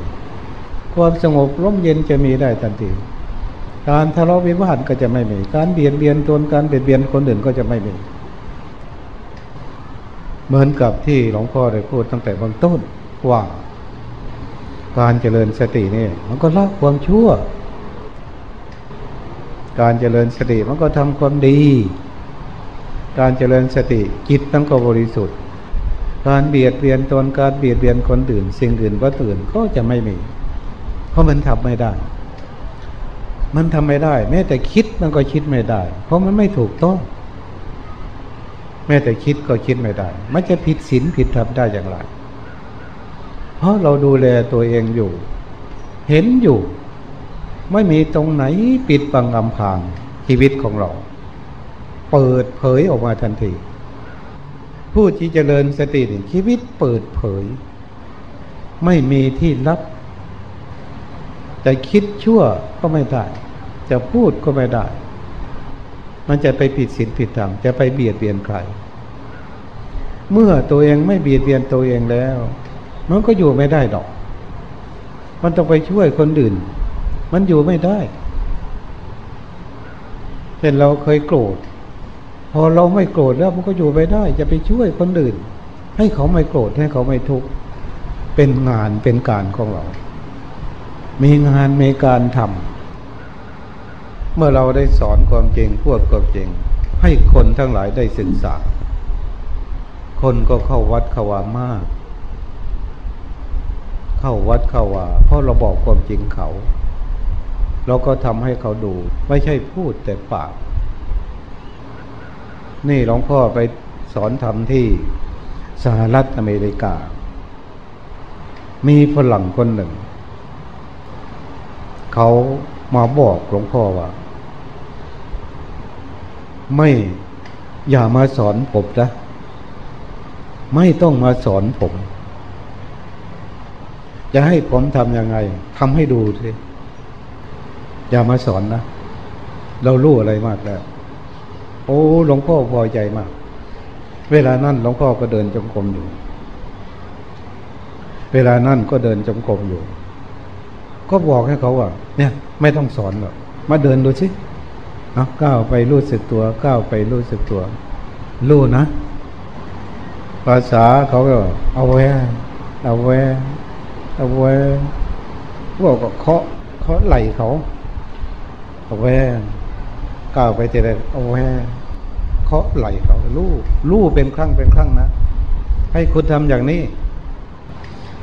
ความสงบร่มเย็นจะมีได้ทันทีการทะเลาะวิวาทก็จะไม่มี การเบียดเบียนตนการเบียดเบียนคนอื่นก็จะไม่มี เหมือนกับที่หลวงพ่อได้พูดตั้งแต่บางต้นว่า การเจริญสตินี่มันก็ละความชั่ว การเจริญสติมันก็ทำความดี การเจริญสติจิตตั้งก็บริสุทธิ์ การเบียดเบียนตนการเบียดเบียนคนอื่น สิ่งอื่นวัตถุอื่นก็จะไม่มี เพราะมันทำไม่ได้ มันทำไม่ได้ แม้แต่คิดมันก็คิดไม่ได้ เพราะมันไม่ถูกต้อง แม้แต่คิดก็คิดไม่ได้ มันจะผิดศีลผิดธรรมได้อย่างไร เพราะเราดูแลตัวเองอยู่ เห็นอยู่ ไม่มีตรงไหนปิดบังอำพรางชีวิตของเรา เปิดเผยออกมาทันที ผู้ที่เจริญสติชีวิตเปิดเผย ไม่มีที่ลับจะคิดชั่วก็ไม่ได้ จะพูดก็ไม่ได้ มันจะไปผิดศีลผิดธรรมจะไปเบียดเบียนใคร เมื่อตัวเองไม่เบียดเบียนตัวเองแล้ว มันก็อยู่ไม่ได้ดอก มันต้องไปช่วยคนอื่น มันอยู่ไม่ได้เช่นเราเคยโกรธ พอเราไม่โกรธแล้วมันก็อยู่ไม่ได้ จะไปช่วยคนอื่น ให้เขาไม่โกรธให้เขาไม่ทุกข์เป็นงานเป็นการของเรา มีงานมีการทำเมื่อเราได้สอนความจริงพูดความจริง ให้คนทั้งหลายได้ศึกษา คนก็เข้าวัดเข้าวามาก เข้าวัดเข้าวาเพราะเราบอกความจริงเขา เราก็ทำให้เขาดู ไม่ใช่พูดแต่ปาก นี่หลวงพ่อไปสอนทำที่สหรัฐอเมริกา มีฝรั่งคนหนึ่ง เขามาบอกหลวงพ่อว่า ไม่อย่ามาสอนผมนะไม่ต้องมาสอนผม จะให้ผมทำยังไงทำให้ดูสิอย่ามาสอนนะ เรารู้อะไรมากแล้ว อ้หลวงพ่อพอใจมาก เวลานั้นหลวงพ่อก็เดินจงกรมอยู่ เวลานั้นก็เดินจงกรมอยู่ ก็บอกให้เขาว่า เนี่ย ไม่ต้องสอนหรอกมาเดินดูสิเอาก้าวไปรู้สึกตัว ก้าวไปรู้สึกตัว รู้นะ ภาษาเขาก็เอาแวเอาแวเอาแวพวกก็เคาะเคาะไหลเขาเอาแวก้าวไปเจริญเอาแว เคาะไหลเขาลู่ลู่เป็นครั้งเป็นครั้งนะ ให้คุณทำอย่างนี้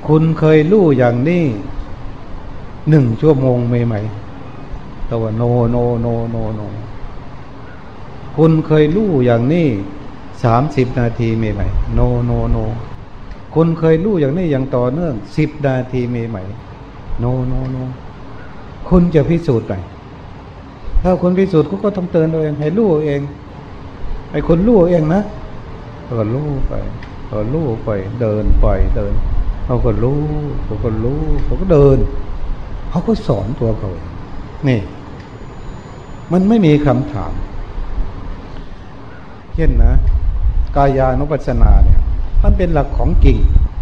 คุณเคยลู่อย่างนี้หนึ่งชั่วโมงไม่ไหมแต่ว่าโนโนโนโนโนคุณเคยรู้อย่างนี้สามสิบนาทีไม่ไหมโนโนโนคุณเคยรู้อย่างนี้อย่างต่อเนื่องสิบนาทีไม่ไหมโนโนโนคุณจะพิสูจน์ไปถ้าคุณพิสูจน์ก็ต้องเตือนตัวเองให้รู้เอง ไอ้คนรู้เองนะก็รู้ไปก็รู้ไป เดินไปเดินเขาก็รู้เขาก็รู้เขาก็เดินเขาก็สอนตัวเขานี่ มันไม่มีคำถามเช่นนะ กายานุปัสสนาเนี่ย มันเป็นหลักของจริง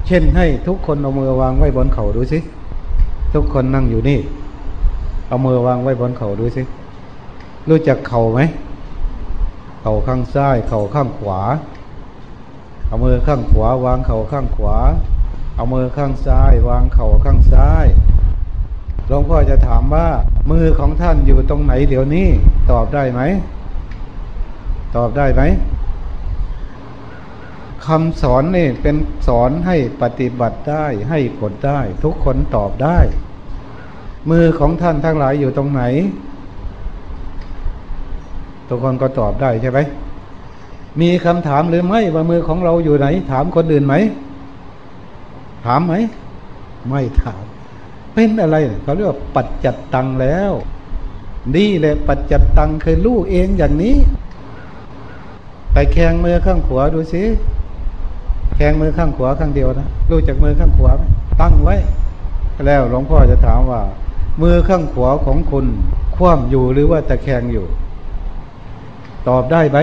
เช่นให้ทุกคนเอามือวางไว้บนเข่าดูสิทุกคนนั่งอยู่นี่ เอามือวางไว้บนเข่าดูสิรู้จักเข่าไหม ข่าข้างซ้าย เข่าข้างขวา เอามือข้างขวาวางเข่าข้างขวา เอามือข้างซ้าย วางเข่าข้างซ้ายหลวงพ่อจะถามว่า มือของท่านอยู่ตรงไหนเดี๋ยวนี้ ตอบได้ไหม ตอบได้ไหมคำสอนนี่เป็นสอนให้ปฏิบัติได้ให้ผลได้ ทุกคนตอบได้ มือของท่านทั้งหลายอยู่ตรงไหน ทุกคนก็ตอบได้ใช่ไหมมีคำถามหรือไม่ว่ามือของเราอยู่ไหน ถามคนอื่นไหม ถามไหม ไม่ถาม เป็นอะไรเขาเรียกว่าปัจจัตตังแล้ว นี่แหละปัจจัตตังเคยรู้เองอย่างนี้ ไปแขงมือข้างขวาดูสิแขงมือข้างขวาข้างเดียวนะรู้จากมือข้างขวาไหมตั้งไว้ แล้วหลวงพ่อจะถามว่า มือข้างขวาของคุณคว่ำอยู่หรือว่าตะแคงอยู่ ตอบได้ไหม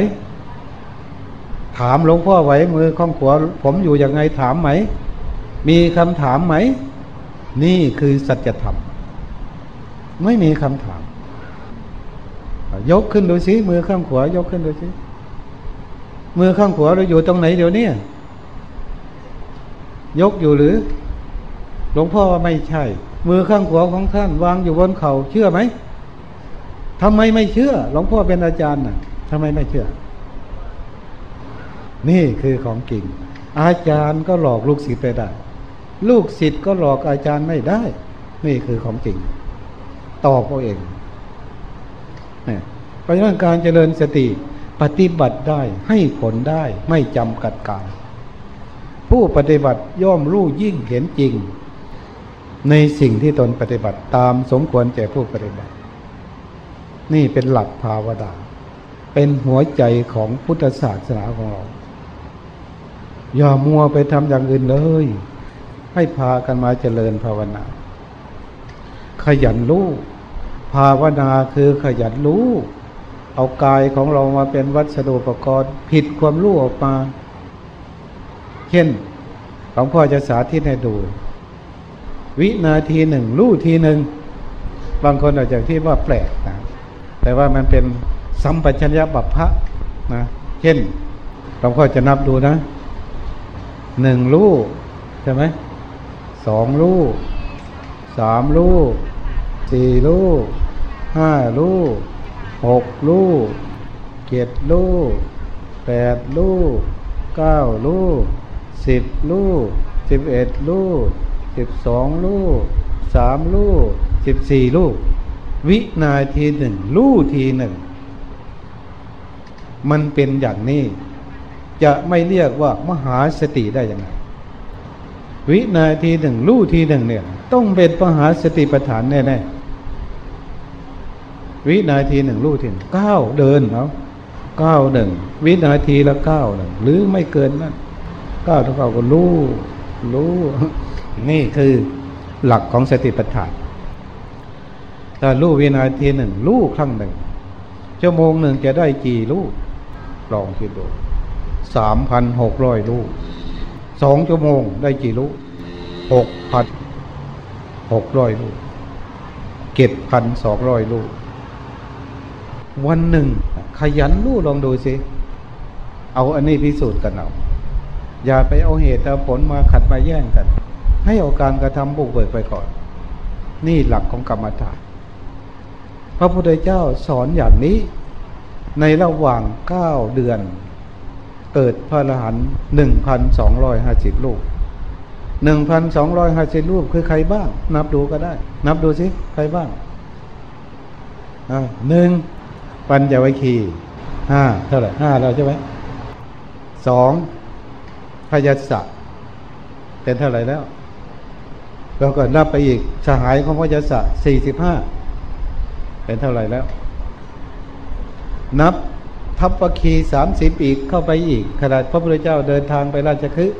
ถามหลวงพ่อไว้มือข้างขวาผมอยู่ยังไงถามไหม มีคำถามไหม นี่คือสัจธรรม ไม่มีคำถาม ยกขึ้นดูสิมือข้างขวายกขึ้นดูสิมือข้างขวาเราอยู่ตรงไหนเดี๋ยวนี้ยกอยู่หรือ หลวงพ่อไม่ใช่ มือข้างขวาของท่าน วางอยู่บนเขา่าเชื่อไหมทำไมไม่เชื่อ หลวงพ่อเป็นอาจารย์น่ะ ทำไมไม่เชื่อ นี่คือของจริง อาจารย์ก็หลอกลูกศิษย์ไปได้ ลูกศิษย์ก็หลอกอาจารย์ไม่ได้ นี่คือของจริง ตอบเอาเองเพราะฉะนั้นการเจริญสติปฏิบัติได้ให้ผลได้ไม่จำกัดการ ผู้ปฏิบัติย่อมรู้ยิ่งเห็นจริง ในสิ่งที่ตนปฏิบัติตามสมควรแก่ผู้ปฏิบัติ นี่เป็นหลักภาวนา เป็นหัวใจของพุทธศาสนาของเรา อย่ามัวไปทำอย่างอื่นเลย ให้พากันมาเจริญภาวนา ขยันรู้ ภาวนาคือขยันรู้ เอากายของเรามาเป็นวัสดุประกอบผิดความรู้ออกมา เช่นหลวงพ่อจะสาธิตให้ดู วินาทีหนึ่งรู้ทีหนึ่งบางคนอาจจะคิดว่าแปลกนะแต่ว่ามันเป็น สัมปชัญญะบัพพะนะเช่นหลวงพ่อจะนับดูนะหนึ่งรู้ใช่ไหมสองรู้สามรู้สี่รู้ห้ารู้หกลูกเจ็ดลูกแปดลูกเก้าลูกสิบลูกสิบเอ็ดลูกสิบสองลูกสามลูกสิบสี่ลูก วินาทีหนึ่งลูกทีหนึ่ง มันเป็นอย่างนี้ จะไม่เรียกว่ามหาสติได้ยังไงวินาทีหนึ่งลูกทีหนึ่งเนี่ย ต้องเป็นมหาสติปัฏฐานแน่ๆวินาทีหนึ่งลู่ทีหนึ่งก้าวเดินเนาะก้าวหนึ่งวินาทีละก้าวหนึ่งหรือไม่เกินนั้นก้าวเท่ากับก็ลู่ลู่นี่คือหลักของสติปัฏฐานถ้าลู่วินาทีหนึ่งลู่ครั้งหนึ่งชั่วโมงหนึ่งจะได้กี่ลู่ ลองคิดดูสามพันหกร้อยลู่สองชั่วโมงได้กี่ลู่หกพันหกร้อยลู่เจ็ดพันสองร้อยลู่วันหนึ่ง ขยันรู้ลองดูสิ เอาอันนี้พิสูจน์กันเอา อย่าไปเอาเหตุเอาผลมาขัดมาแย่งกัน ให้เอาการกระทำบุกเบิกไปก่อน นี่หลักของกรรมฐานพระพุทธเจ้าสอนอย่างนี้ ในระหว่างเก้าเดือน เกิดพระอรหันต์หนึ่งพันสองร้อยห้าสิบลูกหนึ่งพันสองร้อยห้าสิบลูกคือใครบ้าง นับดูก็ได้ นับดูสิใครบ้างหนึ่งปัญจวัคคีห้าเท่าไหร่ห้าแล้วใช่ไหมสองพยัสสะเป็นเท่าไหร่แล้วเราก็นับไปอีกสหายของพยัสสะสี่สิบห้าเป็นเท่าไหร่แล้ว นับทัพปคีสามสิบอีกเข้าไปอีก ขนาดพระพุทธเจ้าเดินทางไปราชคฤห์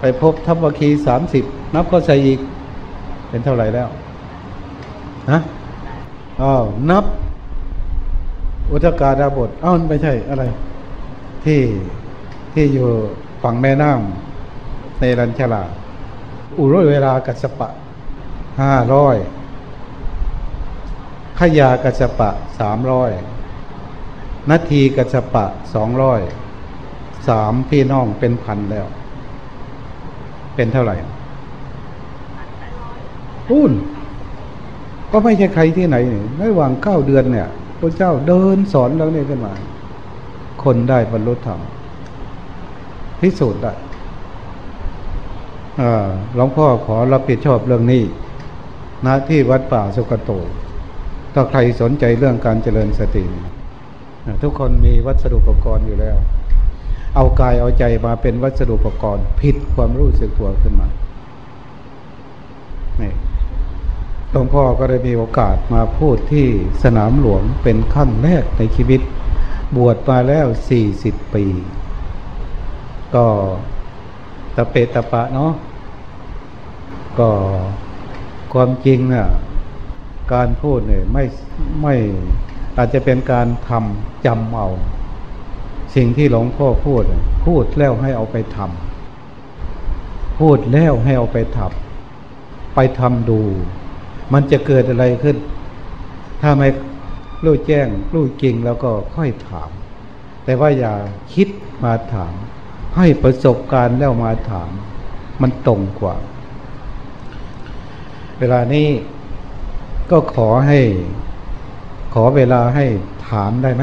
ไปพบทัพปคีสามสิบนับก็ใส่อีก เป็นเท่าไหร่แล้วฮะอ๋อนับ อุทกาดาบทอ้าวไม่ใช่อะไร ที่ที่อยู่ฝั่งแม่น้ำในรัญชลาอุรุเวลากัสปะห้าร้อยขยากัสปะสามร้อย นาทีกัสปะสองร้อยสามพี่น้องเป็นพันแล้ว เป็นเท่าไหร่ปุ้นก็ไม่ใช่ใครที่ไหนนี่ระหว่างเก้าเดือนเนี่ยพระเจ้าเดินสอนแล้วเนี่ยขึ้นมา คนได้บรรลุธรรมพิสูจน์ได้หลวงพ่อขอรับผิดชอบเรื่องนี้ณที่วัดป่าสุกโต ถ้าใครสนใจเรื่องการเจริญสติ ทุกคนมีวัสดุอุปกรณ์อยู่แล้ว เอากายเอาใจมาเป็นวัสดุอุปกรณ์ ผิดความรู้สึกตัวขึ้นมานี่หลวงพ่อก็ได้มีโอกาสมาพูดที่สนามหลวงเป็นขั้งแรกในชีวิต บวชมาแล้วสี่สิบปี ก็ตะเปตะปะเนาะก็ความจริงเนี่ยการพูดเนี่ยไม่ไม่ อาจจะเป็นการทำจำเอา สิ่งที่หลวงพ่อพูด พูดแล้วให้เอาไปทำพูดแล้วให้เอาไปทำไปทำดู มันจะเกิดอะไรขึ้น ถ้าไม่รู้แจ้งรู้จริงแล้วก็ค่อยถาม แต่ว่าอย่าคิดมาถาม ให้ประสบการณ์แล้วมาถาม มันตรงกว่า เวลานี้ก็ขอให้ ขอเวลาให้ถามได้ไหม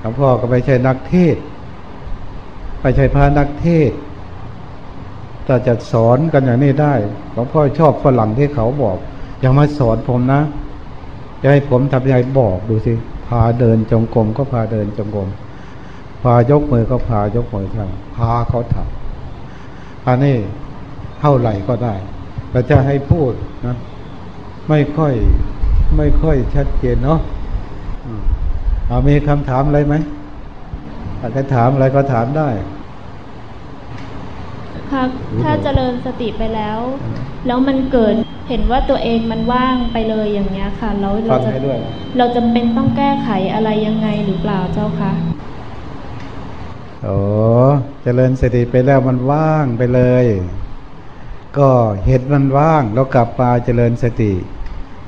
หลวงพ่อก็ไม่ใช่นักเทศไม่ใช่พระนักเทศถ้าจะสอนกันอย่างนี้ได้หลวงพ่อชอบฝรั่งที่เขาบอก อย่ามาสอนผมนะจะให้ผมทำยังไงบอกดูสิ พาเดินจงกรมก็พาเดินจงกรม พายกมือก็พายกมือทำพาเขาทำอันนี้เท่าไหร่ก็ได้ แต่จะให้พูดนะ ไม่ค่อย ไม่ค่อยชัดเจนเนาะเอามีคำถามอะไรไหมอาจจะถามอะไรก็ถามได้ค่ะถ้าเจริญสติไปแล้ว แล้วมันเกิดเห็นว่าตัวเองมันว่างไปเลยอย่างเงี้ยค่ะแล้วเราฟังจะให้ด้วยนะเราจำเป็นต้องแก้ไขอะไรยังไงหรือเปล่าเจ้าคะโอ้เจริญสติไปแล้วมันว่างไปเลย ก็เห็นมันว่างแล้วกลับมาเจริญสติ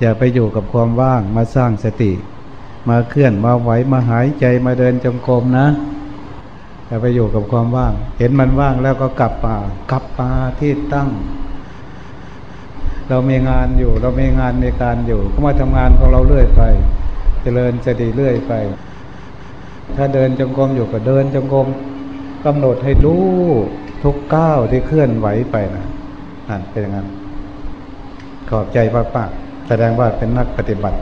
อย่าไปอยู่กับความว่างมาสร้างสติ มาเคลื่อนมาไหวมาหายใจมาเดินจงกรมนะอย่าไปอยู่กับความว่าง เห็นมันว่างแล้วก็กลับมากลับมาที่ตั้ง เรามีงานอยู่ เรามีงานมีการอยู่ ก็มาทำงานของเราเรื่อยไป เจริญสติเรื่อยไป ถ้าเดินจงกรมอยู่ก็เดินจงกรมกำหนดให้รู้ทุกก้าวที่เคลื่อนไหวไปนะนั่นเป็นอย่างนั้นขอบใจมากๆ แสดงว่าเป็นนักปฏิบัติ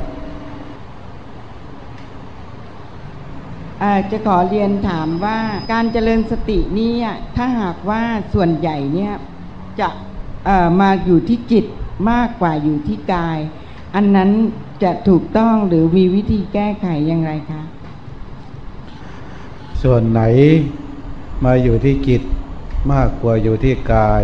อ่าจะขอเรียนถามว่าการเจริญสตินี่ถ้าหากว่าส่วนใหญ่เนี่ยจะเอ่อมาอยู่ที่จิตมากกว่าอยู่ที่กาย อันนั้นจะถูกต้องหรือมีวิธีแก้ไขอย่างไรคะ ส่วนไหนมาอยู่ที่จิตมากกว่าอยู่ที่กาย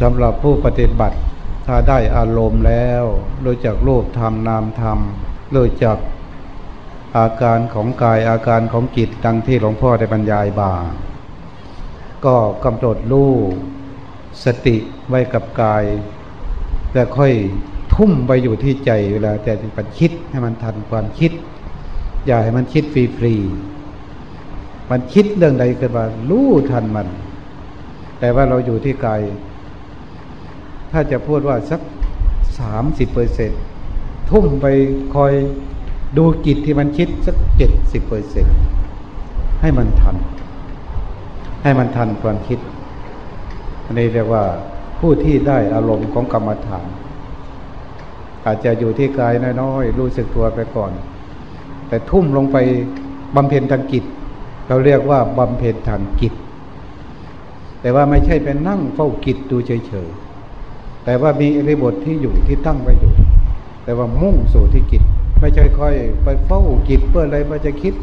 สำหรับผู้ปฏิบัติ ถ้าได้อารมณ์แล้วรู้จักรูปธรรมนามธรรมรู้จักอาการของกายอาการของจิตดังที่หลวงพ่อได้บรรยายบาก็กำหนดรู้สติไว้กับกาย แต่ค่อยทุ่มไปอยู่ที่ใจเวลาแต่ปันคิดให้มันทันความคิด อย่าให้มันคิดฟรีๆมันคิดเรื่องใดเกิดมารู้ทันมัน แต่ว่าเราอยู่ที่กาย ถ้าจะพูดว่าสักสามสิบเปอร์เซ็นทุ่มไปคอยดูจิตที่มันคิดสักเจ็ดสิบเปอร์เซ็นให้มันทัน ให้มันทันความคิด อันนี้เรียกว่าผู้ที่ได้อารมณ์ของกรรมฐาน อาจจะอยู่ที่กายน้อยๆรู้สึกตัวไปก่อน แต่ทุ่มลงไปบำเพ็ญทางกิจ เราเรียกว่าบำเพ็ญทางกิจ แต่ว่าไม่ใช่เป็นนั่งเฝ้ากิจดูเฉยๆ แต่ว่ามีอริบทที่อยู่ที่ตั้งไว้อยู่ แต่ว่ามุ่งสู่ที่กิจ ไม่ใช่ค่อยไปเฝ้ากิจเพื่ออะไรมาจะคิด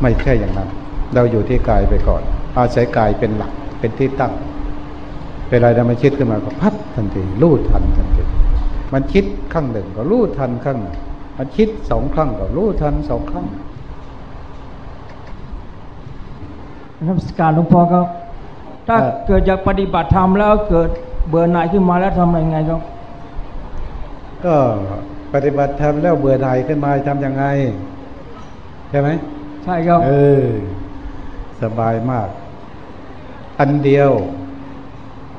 ไม่ใช่อย่างนั้น เราอยู่ที่กายไปก่อน อาศัยกายเป็นหลักเป็นที่ตั้งเวลาเรามาคิดขึ้นมาก็พัดทันทีรู้ทันทันทีมันคิดครั้งหนึ่งก็รู้ทันครั้งหนึ่งมันคิดสองครั้งก็รู้ทันสองครั้งนักการหลวงพ่อครับ ถ้าเอ่อเกิดจากปฏิบัติธรรมแล้วเกิด เบื่อหน่ายขึ้นมาแล้วทำยังไงครับ ก็ปฏิบัติธรรมแล้วเบื่อหน่ายขึ้นมาทำยังไง ใช่ไหมใช่ครับ เออ สบายมาก อันเดียว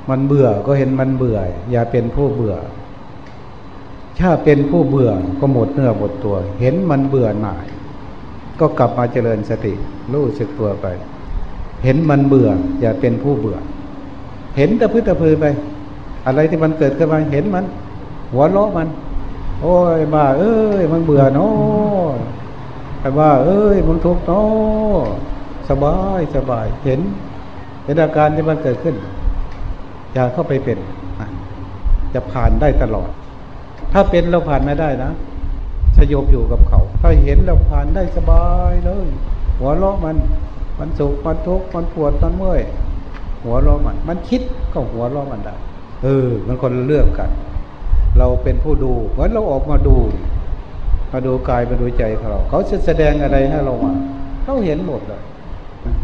มันเบื่อก็เห็นมันเบื่อ อย่าเป็นผู้เบื่อ ถ้าเป็นผู้เบื่อก็หมดเนื้อหมดตัว เห็นมันเบื่อหน่าย ก็กลับมาเจริญสติรู้สึกตัวไป เห็นมันเบื่อ อย่าเป็นผู้เบื่อ เห็นแต่พื้นตะพือไป อะไรที่มันเกิดขึ้นมาเห็นมัน หัวเราะมัน โอ้ยบ้าเอ้ยมันเบื่อเนาะไอ้บ้าเอ้ยมันทุกข์เนาะสบายสบายเห็นเห็นอาการที่มันเกิดขึ้น อย่าเข้าไปเป็นจะผ่านได้ตลอด ถ้าเป็นเราผ่านไม่ได้นะสยบอยู่กับเขา ถ้าเห็นเราผ่านได้สบายเลย หัวเราะมัน มันสุขมันทุกข์มันปวดมันเมื่อย หัวเราะมัน มันคิดก็หัวเราะมันได้ เออ มันคนเรื่องกัน เราเป็นผู้ดูเหมือนเราออกมาดู มาดูกายมาดูใจของเรา เขาจะแสดงอะไรให้เรามาเขาเห็นหมดเลย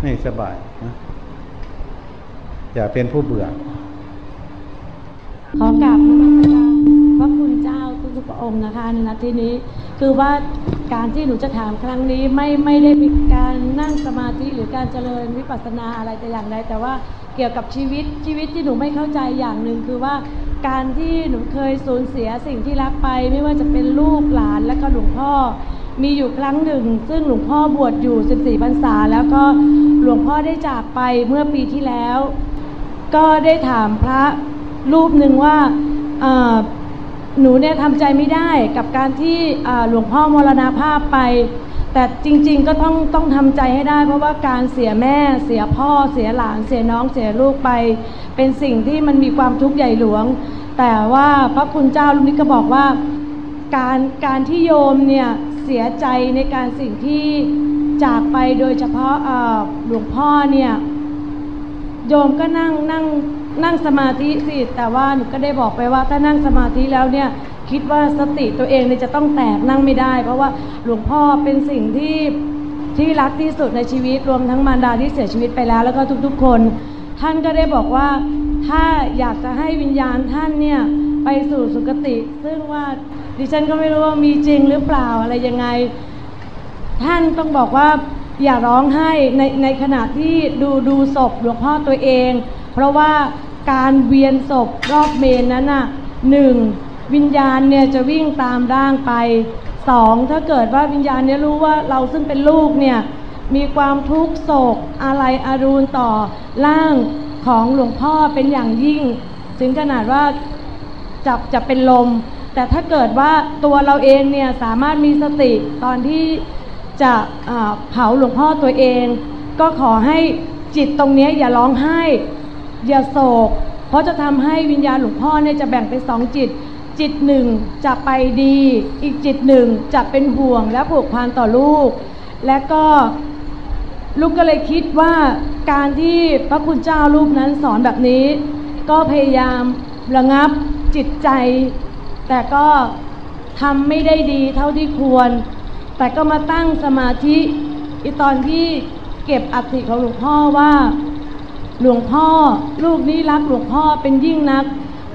ให้สบายนะอย่าเป็นผู้เบื่อขอกราบนมัสกาพระคุณเจ้าทุกๆองค์นะคะในนาทีนี้ คือว่า การที่หนูจะถามครั้งนี้ไม่ไม่ได้มีการนั่งสมาธิหรือการเจริญวิปัสสนาอะไรแต่อย่างใดแต่ว่าเกี่ยวกับชีวิตชีวิตที่หนูไม่เข้าใจอย่างหนึ่งคือว่าการที่หนูเคยสูญเสียสิ่งที่รักไป ไม่ว่าจะเป็นลูกหลานและก็หลวงพ่อ มีอยู่ครั้งหนึ่ง ซึ่งหลวงพ่อบวชอยู่ 14พรรษา แล้วก็หลวงพ่อได้จากไปเมื่อปีที่แล้ว ก็ได้ถามพระรูปหนึ่งว่า หนูเนี่ยทำใจไม่ได้กับการที่หลวงพ่อมรณภาพไป แต่จริง ๆ ก็ต้องต้องทำใจให้ได้ เพราะว่าการเสียแม่เสียพ่อเสียหลาน เสียน้องเสียลูกไป เป็นสิ่งที่มันมีความทุกข์ใหญ่หลวง แต่ว่าพระคุณเจ้าลุงนิก็บอกว่า การการที่โยมเนี่ยเสียใจในการสิ่งที่จากไปโดยเฉพาะหลวงพ่อเนี่ยโยมก็นั่งนั่ง นั่งสมาธิสิ แต่ว่าหนูก็ได้บอกไปว่าถ้านั่งสมาธิแล้วเนี่ยคิดว่าสติตัวเองเนี่ยจะต้องแตกนั่งไม่ได้ เพราะว่าหลวงพ่อเป็นสิ่งที่ที่รักที่สุดในชีวิตรวมทั้งมารดาที่เสียชีวิตไปแล้ว แล้วก็ทุกๆคน ท่านก็ได้บอกว่าถ้าอยากจะให้วิญญาณท่านเนี่ยไปสู่สุคติ ซึ่งว่าดิฉันก็ไม่รู้ว่ามีจริงหรือเปล่าอะไรยังไง ท่านต้องบอกว่าอย่าร้องไห้ในในขณะที่ดูดูศพหลวงพ่อตัวเอง เพราะว่า การเวียนศพรอบเมนนั้นน่ะหนึ่งวิญญาณเนี่ยจะวิ่งตามร่างไปสองถ้าเกิดว่าวิญญาณเนี่ยรู้ว่าเราซึ่งเป็นลูกเนี่ยมีความทุกข์โศกอะไรอรูนต่อร่างของหลวงพ่อเป็นอย่างยิ่ง ถึงขนาดว่าจะจะเป็นลม แต่ถ้าเกิดว่าตัวเราเองเนี่ยสามารถมีสติตอนที่จะเผาหลวงพ่อตัวเอง ก็ขอให้จิตตรงนี้อย่าร้องไห้ อย่าโศก เพราะจะทำให้วิญญาณหลวงพ่อเนี่ยจะแบ่งเป็นสองจิต จิตหนึ่งจะไปดี อีกจิตหนึ่งจะเป็นห่วงและผูกพันต่อลูก และก็ลูกก็เลยคิดว่าการที่พระคุณเจ้ารูปนั้นสอนแบบนี้ ก็พยายามระงับจิตใจ แต่ก็ทำไม่ได้ดีเท่าที่ควร แต่ก็มาตั้งสมาธิอีตอนที่เก็บอัฐิของหลวงพ่อว่า หลวงพ่อ ลูกนี้รักหลวงพ่อเป็นยิ่งนัก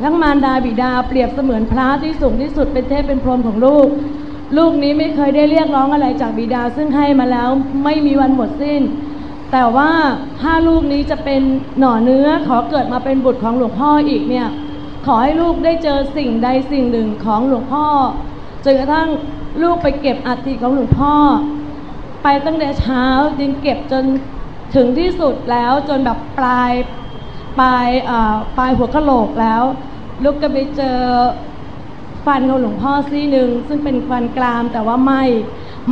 ทั้งมารดาบิดาเปรียบเสมือนพระที่สูงที่สุดเป็นเทพเป็นพรหมของลูก ลูกนี้ไม่เคยได้เรียกร้องอะไรจากบิดาซึ่งให้มาแล้วไม่มีวันหมดสิ้น แต่ว่าถ้าลูกนี้จะเป็นหน่อเนื้อขอเกิดมาเป็นบุตรของหลวงพ่ออีกเนี่ยขอให้ลูกได้เจอสิ่งใดสิ่งหนึ่งของหลวงพ่อจนกระทั่งลูกไปเก็บอัฐิของหลวงพ่อ ไปตั้งแต่เช้าจนเก็บจน ถึงที่สุดแล้วจนแบบปลายปลายเอ่อปลายหัวกะโหลกแล้ว ลูกก็ไปเจอฟันของหลวงพ่อซี่หนึ่งซึ่งเป็นฟันกรามแต่ว่าไม่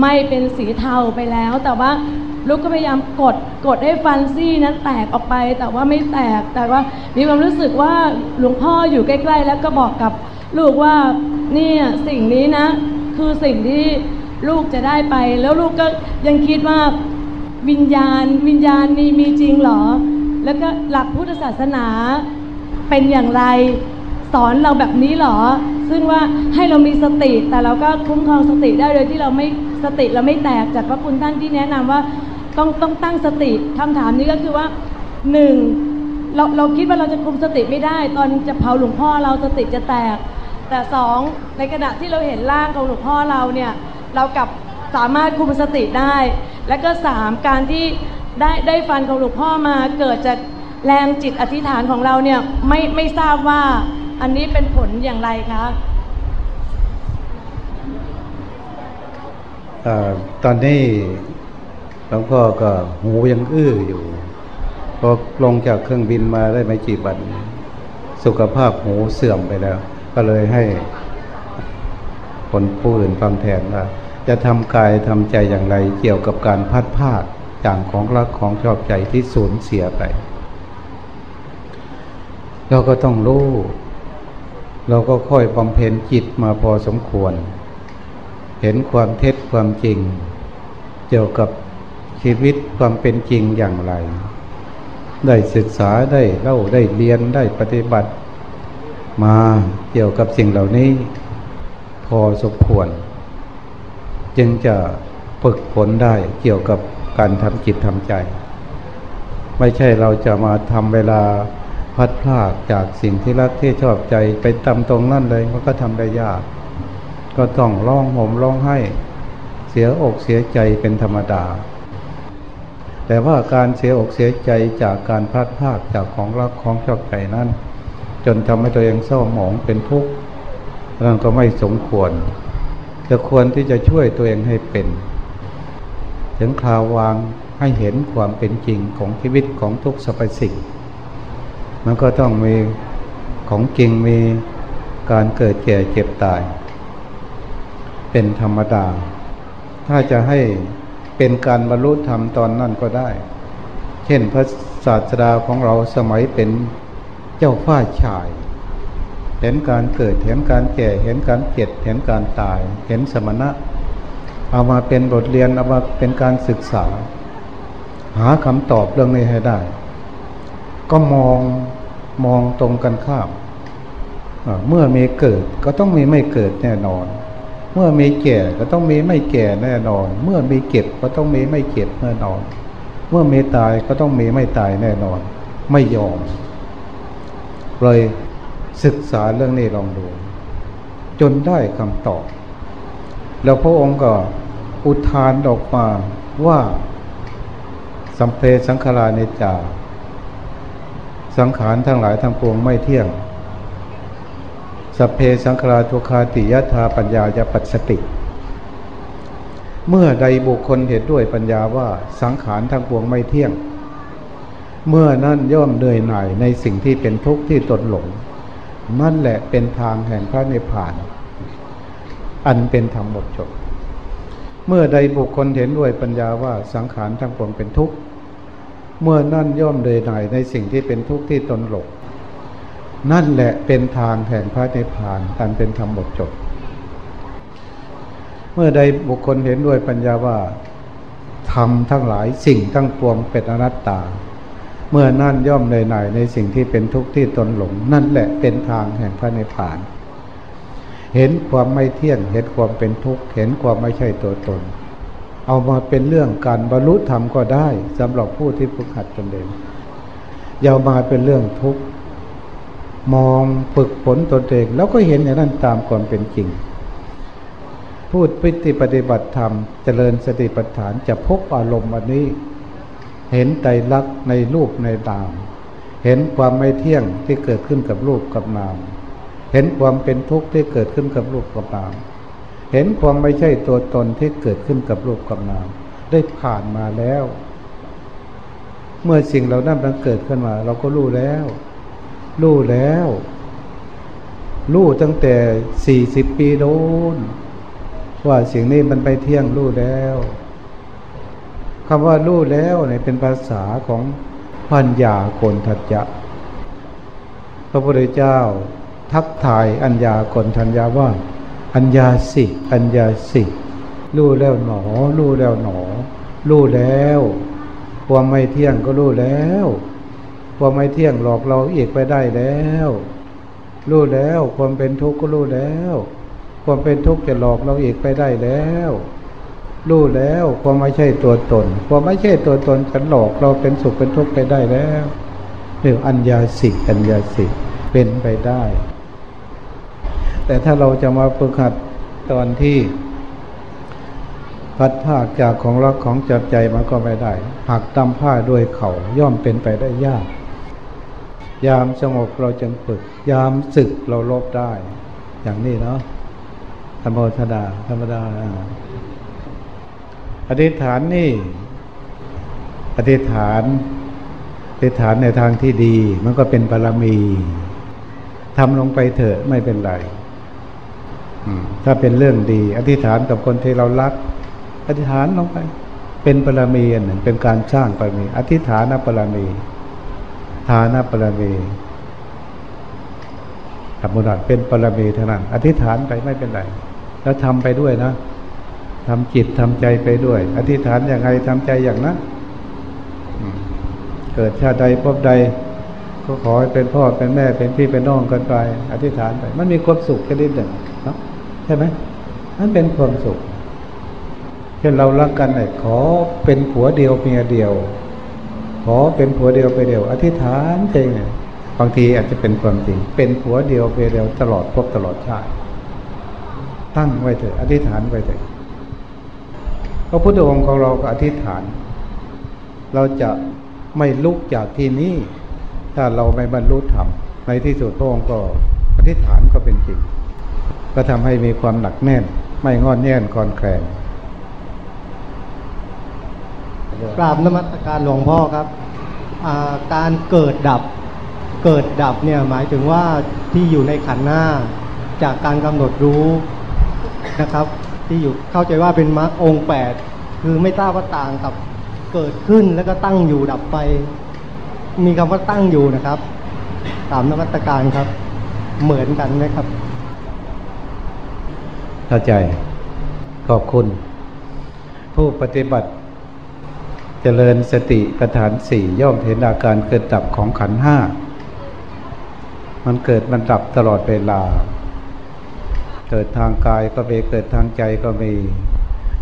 ไม่เป็นสีเทาไปแล้ว แต่ว่าลูกก็พยายามกดกดให้ฟันซี่นั้นแตกออกไป แต่ว่าไม่แตก แต่ว่ามีความรู้สึกว่าหลวงพ่ออยู่ใกล้ ๆ แล้วก็บอกกับลูกว่าเนี่ยสิ่งนี้นะ คือสิ่งที่ลูกจะได้ไป แล้วลูกก็ยังคิดว่า วิญญาณ วิญญาณนี่มีจริงเหรอ แล้วก็หลักพุทธศาสนาเป็นอย่างไรสอนเราแบบนี้เหรอ ซึ่งว่าให้เรามีสติแต่เราก็คุ้มครองสติได้โดยที่เราไม่สติเราไม่แตกจากพระคุณท่านที่แนะนำว่าต้องต้องตั้งสติคำถามนี้ก็คือว่าหนึ่งเราเราคิดว่าเราจะคุมสติไม่ได้ ตอนจะเผาหลวงพ่อเราสติจะแตก แต่สองในขณะที่เราเห็นร่างของหลวงพ่อเราเนี่ยเรากลับ สามารถคุมสติได้ และก็สามการที่ได้ได้ฟันของหลวงพ่อมาเกิดจากแรงจิตอธิษฐานของเราเนี่ยไม่ไม่ทราบว่าอันนี้เป็นผลอย่างไรคะอตอนนี้หลวงพ่อก็หูยังอื้ออยู่พอลงจากเครื่องบินมาได้ไม่กี่วันสุขภาพหูเสื่อมไปแล้ว ก็เลยให้คนผู้อื่นฟังแทนว่า จะทำกายทำใจอย่างไรเกี่ยวกับการพัดพาดจากของรักของชอบใจที่สูญเสียไป เราก็ต้องรู้ เราก็ค่อยบำเพ็ญจิตมาพอสมควร เห็นความเท็จความจริง เกี่ยวกับชีวิตความเป็นจริงอย่างไร ได้ศึกษาได้เล่าได้เรียนได้ปฏิบัติ มาเกี่ยวกับสิ่งเหล่านี้ พอสมควร จึงจะฝึกผลได้เกี่ยวกับการทำจิตทำใจ ไม่ใช่เราจะมาทำเวลาพัดพลากจากสิ่งที่รักที่ชอบใจไปตำตรงนั่นเลยมันก็ทำได้ยาก ก็ต้องร้องห่มร้องไห้ เสียอกเสียใจเป็นธรรมดา แต่ว่าการเสียอกเสียใจจากการพลาดพลาดจากของรักของชอบใจนั้น จนทำให้ตัวเองเศร้าหมองเป็นทุกข์นั่นก็ไม่สมควร จะควรที่จะช่วยตัวเองให้เป็น ถึงคราววางให้เห็นความเป็นจริงของชีวิตของทุกสรรพสิ่ง มันก็ต้องมีของจริงมีการเกิดแก่เจ็บตาย เป็นธรรมดา ถ้าจะให้เป็นการบรรลุธรรมตอนนั้นก็ได้ เช่นพระศาสดาของเราสมัยเป็นเจ้าฟ้าชาย เห็นการเกิด เห็นการแก่ เห็นการเจ็บ เห็นการตาย เห็นสมณะ เอามาเป็นบทเรียน เอามาเป็นการศึกษา หาคำตอบเรื่องนี้ให้ได้ ก็มองมองตรงกันข้ามอ่าเมื่อมีเกิดก็ต้องมีไม่เกิดแน่นอน เมื่อมีแก่ก็ต้องมีไม่แก่แน่นอน เมื่อมีเก็บก็ต้องมีไม่เก็บแน่นอน เมื่อมีตายก็ต้องมีไม่ตายแน่นอน ไม่ยอม เลย ศึกษาเรื่องนี้ลองดู จนได้คำตอบ แล้วพระองค์ก็อุทานออกมาว่าสัมเพสังขารานิจา สังขารทั้งหลายทั้งปวงไม่เที่ยงสัพเพสังขาราทุคาติยถาปัญญายปัสสติ เมื่อใดบุคคลเห็นด้วยปัญญาว่าสังขารทั้งปวงไม่เที่ยง เมื่อนั้นย่อมเหนื่อยหน่ายในสิ่งที่เป็นทุกข์ที่ตนหลง นั่นแหละเป็นทางแห่งพระนิพพาน อันเป็นธรรมหมดจดเมื่อใดบุคคลเห็นด้วยปัญญาว่าสังขารทั้งปวงเป็นทุกข์ เมื่อนั่นย่อมเลยหน่ายในสิ่งที่เป็นทุกข์ที่ตนหลงนั่นแหละเป็นทางแห่งพระนิพพานอันเป็นธรรมหมดจดเมื่อใดบุคคลเห็นด้วยปัญญาว่าธรรมทั้งหลายสิ่งทั้งปวงเป็นอนัตตา เมื่อนั่นย่อมเลยหน่ายในสิ่งที่เป็นทุกข์ที่ตนหลง นั่นแหละเป็นทางแห่งพระนิพพาน เห็นความไม่เที่ยงเห็นความเป็นทุกข์เห็นความไม่ใช่ตัวตน เอามาเป็นเรื่องการบรรลุธรรมก็ได้สำหรับผู้ที่ฝึกหัดตนเองอย่ามาเป็นเรื่องทุกข์มองฝึกฝนตนเองแล้วก็เห็นอย่างนั้นตามความเป็นจริง พูดพิธีปฏิบัติธรรมเจริญสติปัฏฐานจะพบอารมณ์อันนี้ เห็นไตรลักในรูปในนาม เห็นความไม่เที่ยงที่เกิดขึ้นกับรูปกับนาม เห็นความเป็นทุกข์ที่เกิดขึ้นกับรูปกับนาม เห็นความไม่ใช่ตัวตนที่เกิดขึ้นกับรูปกับนาม ได้ผ่านมาแล้ว เมื่อสิ่งเหล่านั้นมันเกิดขึ้นมา เราก็รู้แล้ว รู้แล้ว รู้ตั้งแต่สี่สิบปีโน้นว่าสิ่งนี้มันไปเที่ยงรู้แล้ว คำว่ารู้แล้วเนี่ยเป็นภาษาของพัญญาโกนทัจจะ พระพุทธเจ้า ทักทายอัญญาโกนทัญญาว่า อัญญาสิ อัญญาสิรู้แล้วหนอรู้แล้วหนอรู้แล้วความไม่เที่ยงก็รู้แล้วความไม่เที่ยงหลอกเราอีกไปได้แล้วรู้แล้ว ความเป็นทุกข์ก็รู้แล้ว ความเป็นทุกข์จะหลอกเราอีกไปได้แล้ว รู้แล้วความไม่ใช่ตัวตนความไม่ใช่ตัวตนจะหลอกเราเป็นสุขเป็นทุกข์ไปได้แล้วเรื่องอัญญาสิอัญญาสิกเป็นไปได้ แต่ถ้าเราจะมาฝึกหัดตอนที่พัดผ้าจากของรักของจับใจมันก็ไม่ได้หักตำผ้าด้วยเขาย่อมเป็นไปได้ยาก ยามสงบเราจึงฝึก ยามศึกเราลบได้ อย่างนี้เนาะธรรมธดาธรรมดา อธิษฐานนี่ อธิษฐาน อธิษฐานในทางที่ดี มันก็เป็นบารมีทำลงไปเถอะไม่เป็นไรถ้าเป็นเรื่องดี อธิษฐานกับคนที่เรารัก อธิษฐานลงไป เป็นบารมีอันหนึ่งเป็นการสร้างบารมี อธิษฐานบารมีทานบารมีธรรมดาเป็นบารมีเท่านั้นอธิษฐานไปไม่เป็นไร แล้วทำไปด้วยนะ ทำจิตทำใจไปด้วย อธิษฐานอย่างไรทำใจอย่างนั้นเกิดชาติใดพบใด ก็ขอให้เป็นพ่อเป็นแม่เป็นพี่เป็นน้องกันไป อธิษฐานไป มันมีความสุขแค่นิดหนึ่งเนาะใช่ไหมมันเป็นความสุขเช่นเรารักกันเนี่ยขอเป็นผัวเดียวเมียเดียว ขอเป็นผัวเดียวไปเดียว อธิษฐานใจไงบางทีอาจจะเป็นความจริง เป็นผัวเดียวไปเดียวตลอดพบตลอดชาติตั้งไว้เถอะอธิษฐานไว้เถอะ พระพุทธองค์ของเราก็อธิษฐาน เราจะไม่ลุกจากที่นี้ ถ้าเราไม่บรรลุธรรมในที่สุดพระองค์ก็อธิษฐานก็เป็นจริง ก็ทำให้มีความหนักแน่น ไม่งอนแง่นคอนแคลนกราบนมัสการหลวงพ่อครับาการเกิดดับเกิดดับเนี่ยหมายถึงว่าที่อยู่ในขันธ์หน้า จากการกำหนดรู้นะครับ ที่อยู่เข้าใจว่าเป็นมรรคองค์แปดคือไม่ทราบว่าต่างกับเกิดขึ้นแล้วก็ตั้งอยู่ดับไป มีคำว่าตั้งอยู่นะครับ ตามนวัตการครับ เหมือนกันไหมครับ เข้าใจขอบคุณ ผู้ปฏิบัติเจริญสติปัฏฐานสี่ย่อมเห็นอาการเกิดดับของขันห้ามันเกิดมันดับตลอดเวลา เกิดทางกายก็มีเกิดทางใจก็มี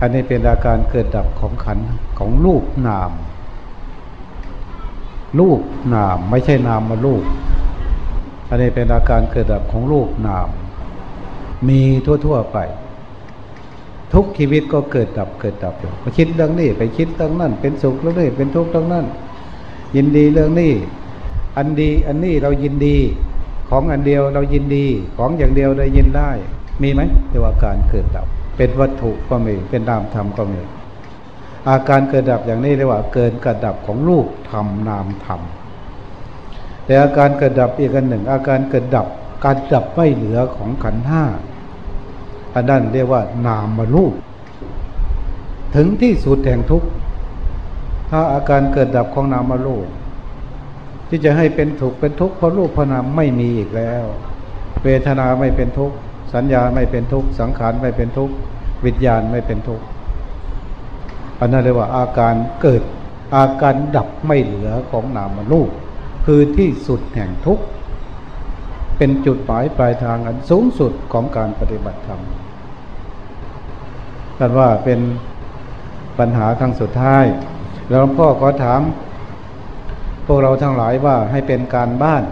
อันนี้เป็นอาการเกิดดับของขันของรูปนาม รูปนามไม่ใช่นามมารูป อันนี้เป็นอาการเกิดดับของรูปนาม มีทั่วๆไป ทุกชีวิตก็เกิดดับเกิดดับอยู่ไปคิดเรื่องนี้ไปคิดเรื่องนั้น เป็นสุขเรื่องนี้เป็นทุกข์เรื่องนั้น ยินดีเรื่องนี้อันดีอันนี้เรายินดีของอันเดียวเรายินดี ของอย่างเดียวเรายินได้ มีไหมเรียกว่าการเกิดดับ เป็นวัตถุก็มี เป็นนามธรรมก็มี อาการเกิดดับอย่างนี้เรียกว่า เกินกระดับของรูปธรรมนามธรรม แต่อาการเกิดดับอีกอันหนึ่ง อาการเกิดดับ การดับไม่เหลือของขันธ์ห้าอันนั้นเรียกว่านามมรูป ถึงที่สุดแห่งทุกข์ถ้าอาการเกิดดับของนามมรูปที่จะให้เป็นถูกเป็นทุกข์เพราะรูปเพราะนามไม่มีอีกแล้ว เวทนาไม่เป็นทุกข์ สัญญาไม่เป็นทุกข์สังขารไม่เป็นทุกข์วิญญาณไม่เป็นทุกข์อันนั้นเรียกว่าอาการเกิดอาการดับไม่เหลือของนามรูปคือที่สุดแห่งทุกข์เป็นจุดหมายปลายทางอันสูงสุดของการปฏิบัติธรรมกันว่าเป็นปัญหาครั้งสุดท้าย แล้วพ่อขอถาม พวกเราทั้งหลายว่าให้เป็นการบ้าน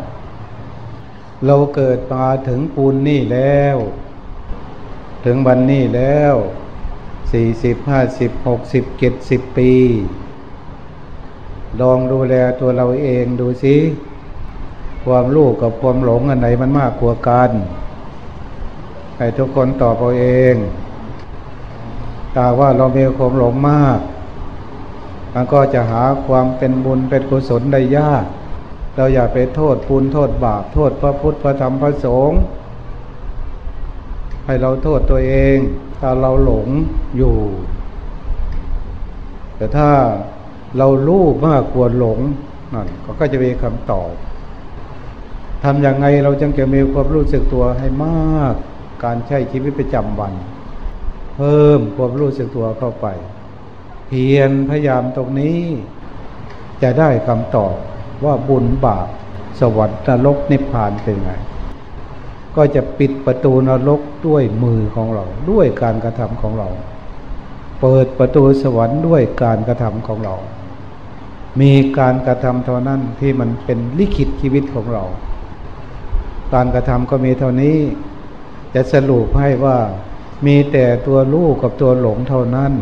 เราเกิดมาถึงปูนนี่แล้ว ถึงวันนี้แล้วสี่สิบห้าสิบหกสิบเจ็ดสิบปี ลองดูแลตัวเราเองดูสิความรู้กับความหลงอันไหนมันมากกว่ากันให้ทุกคนตอบเอาเองถ้าว่าเรามีความหลงมาก มันก็จะหาความเป็นบุญเป็นกุศลได้ยาก เราอย่าไปโทษปุญโทษบาป โทษพระพุทธพระธรรมพระสงฆ์ให้เราโทษตัวเองถ้าเราหลงอยู่ แต่ถ้าเรารู้มากกว่าหลงนั่นก็จะมีคำตอบทำอย่างไงเราจึงจะมีความรู้สึกตัวให้มากการใช้ชีวิตประจำวัน เพิ่มความรู้สึกตัวเข้าไป เพียรพยายามตรงนี้ จะได้คำตอบ ว่าบุญบาป สวรรค์นรกนิพพานเป็นไง ก็จะปิดประตูนรกด้วยมือของเรา ด้วยการกระทำของเรา เปิดประตูสวรรค์ด้วยการกระทำของเรา มีการกระทำเท่านั้นที่มันเป็นลิขิตชีวิตของเรา การกระทำก็มีเท่านี้จะสรุปให้ว่ามีแต่ตัวลูกกับตัวหลงเท่านั้น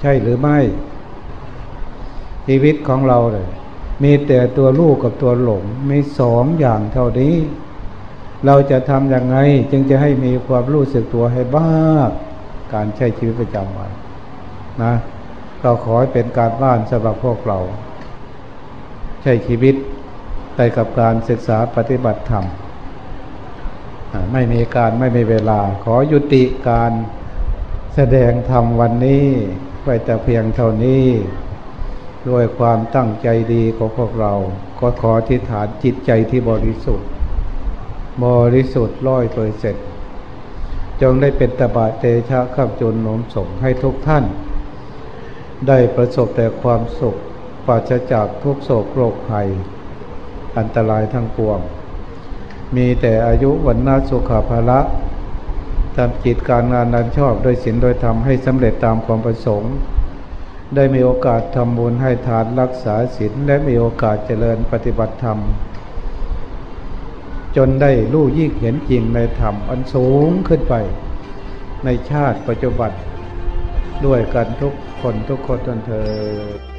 ใช่หรือไม่ ชีวิตของเราเลย มีแต่ตัวลูกกับตัวหลงมีสองอย่างเท่านี้ เราจะทำอย่างไงจึงจะให้มีความรู้สึกตัวให้บ้างการใช้ชีวิตประจำวันนะ เราขอให้เป็นการบ้านสำหรับพวกเรา ใช้ชีวิตไปกับการศึกษาปฏิบัติธรรมไม่มีการไม่มีเวลา ขอยุติการแสดงธรรมวันนี้ไว้แต่เพียงเท่านี้ ด้วยความตั้งใจดีของพวกเรา ก็ขอที่ฐานจิตใจที่บริสุทธิ์ บริสุทธิ์ร้อยเปอร์เซ็นต์จงได้เป็นตบะเตชะข้ามจนโน้มส่งให้ทุกท่าน ได้ประสบแต่ความสุขปราศจากทุกโศกโรคภัย อันตรายทั้งปวง มีแต่อายุวันนาสุขภาละทำจิตการงานนั้นชอบโดยศีลโดยธรรมให้สำเร็จตามความประสงค์ ได้มีโอกาสทำบุญให้ทานรักษาศีลและมีโอกาสเจริญปฏิบัติธรรม จนได้รู้ยิ่งเห็นจริงในธรรมอันสูงขึ้นไป ในชาติปัจจุบันด้วยกันทุกคนทุกคนจนเธอ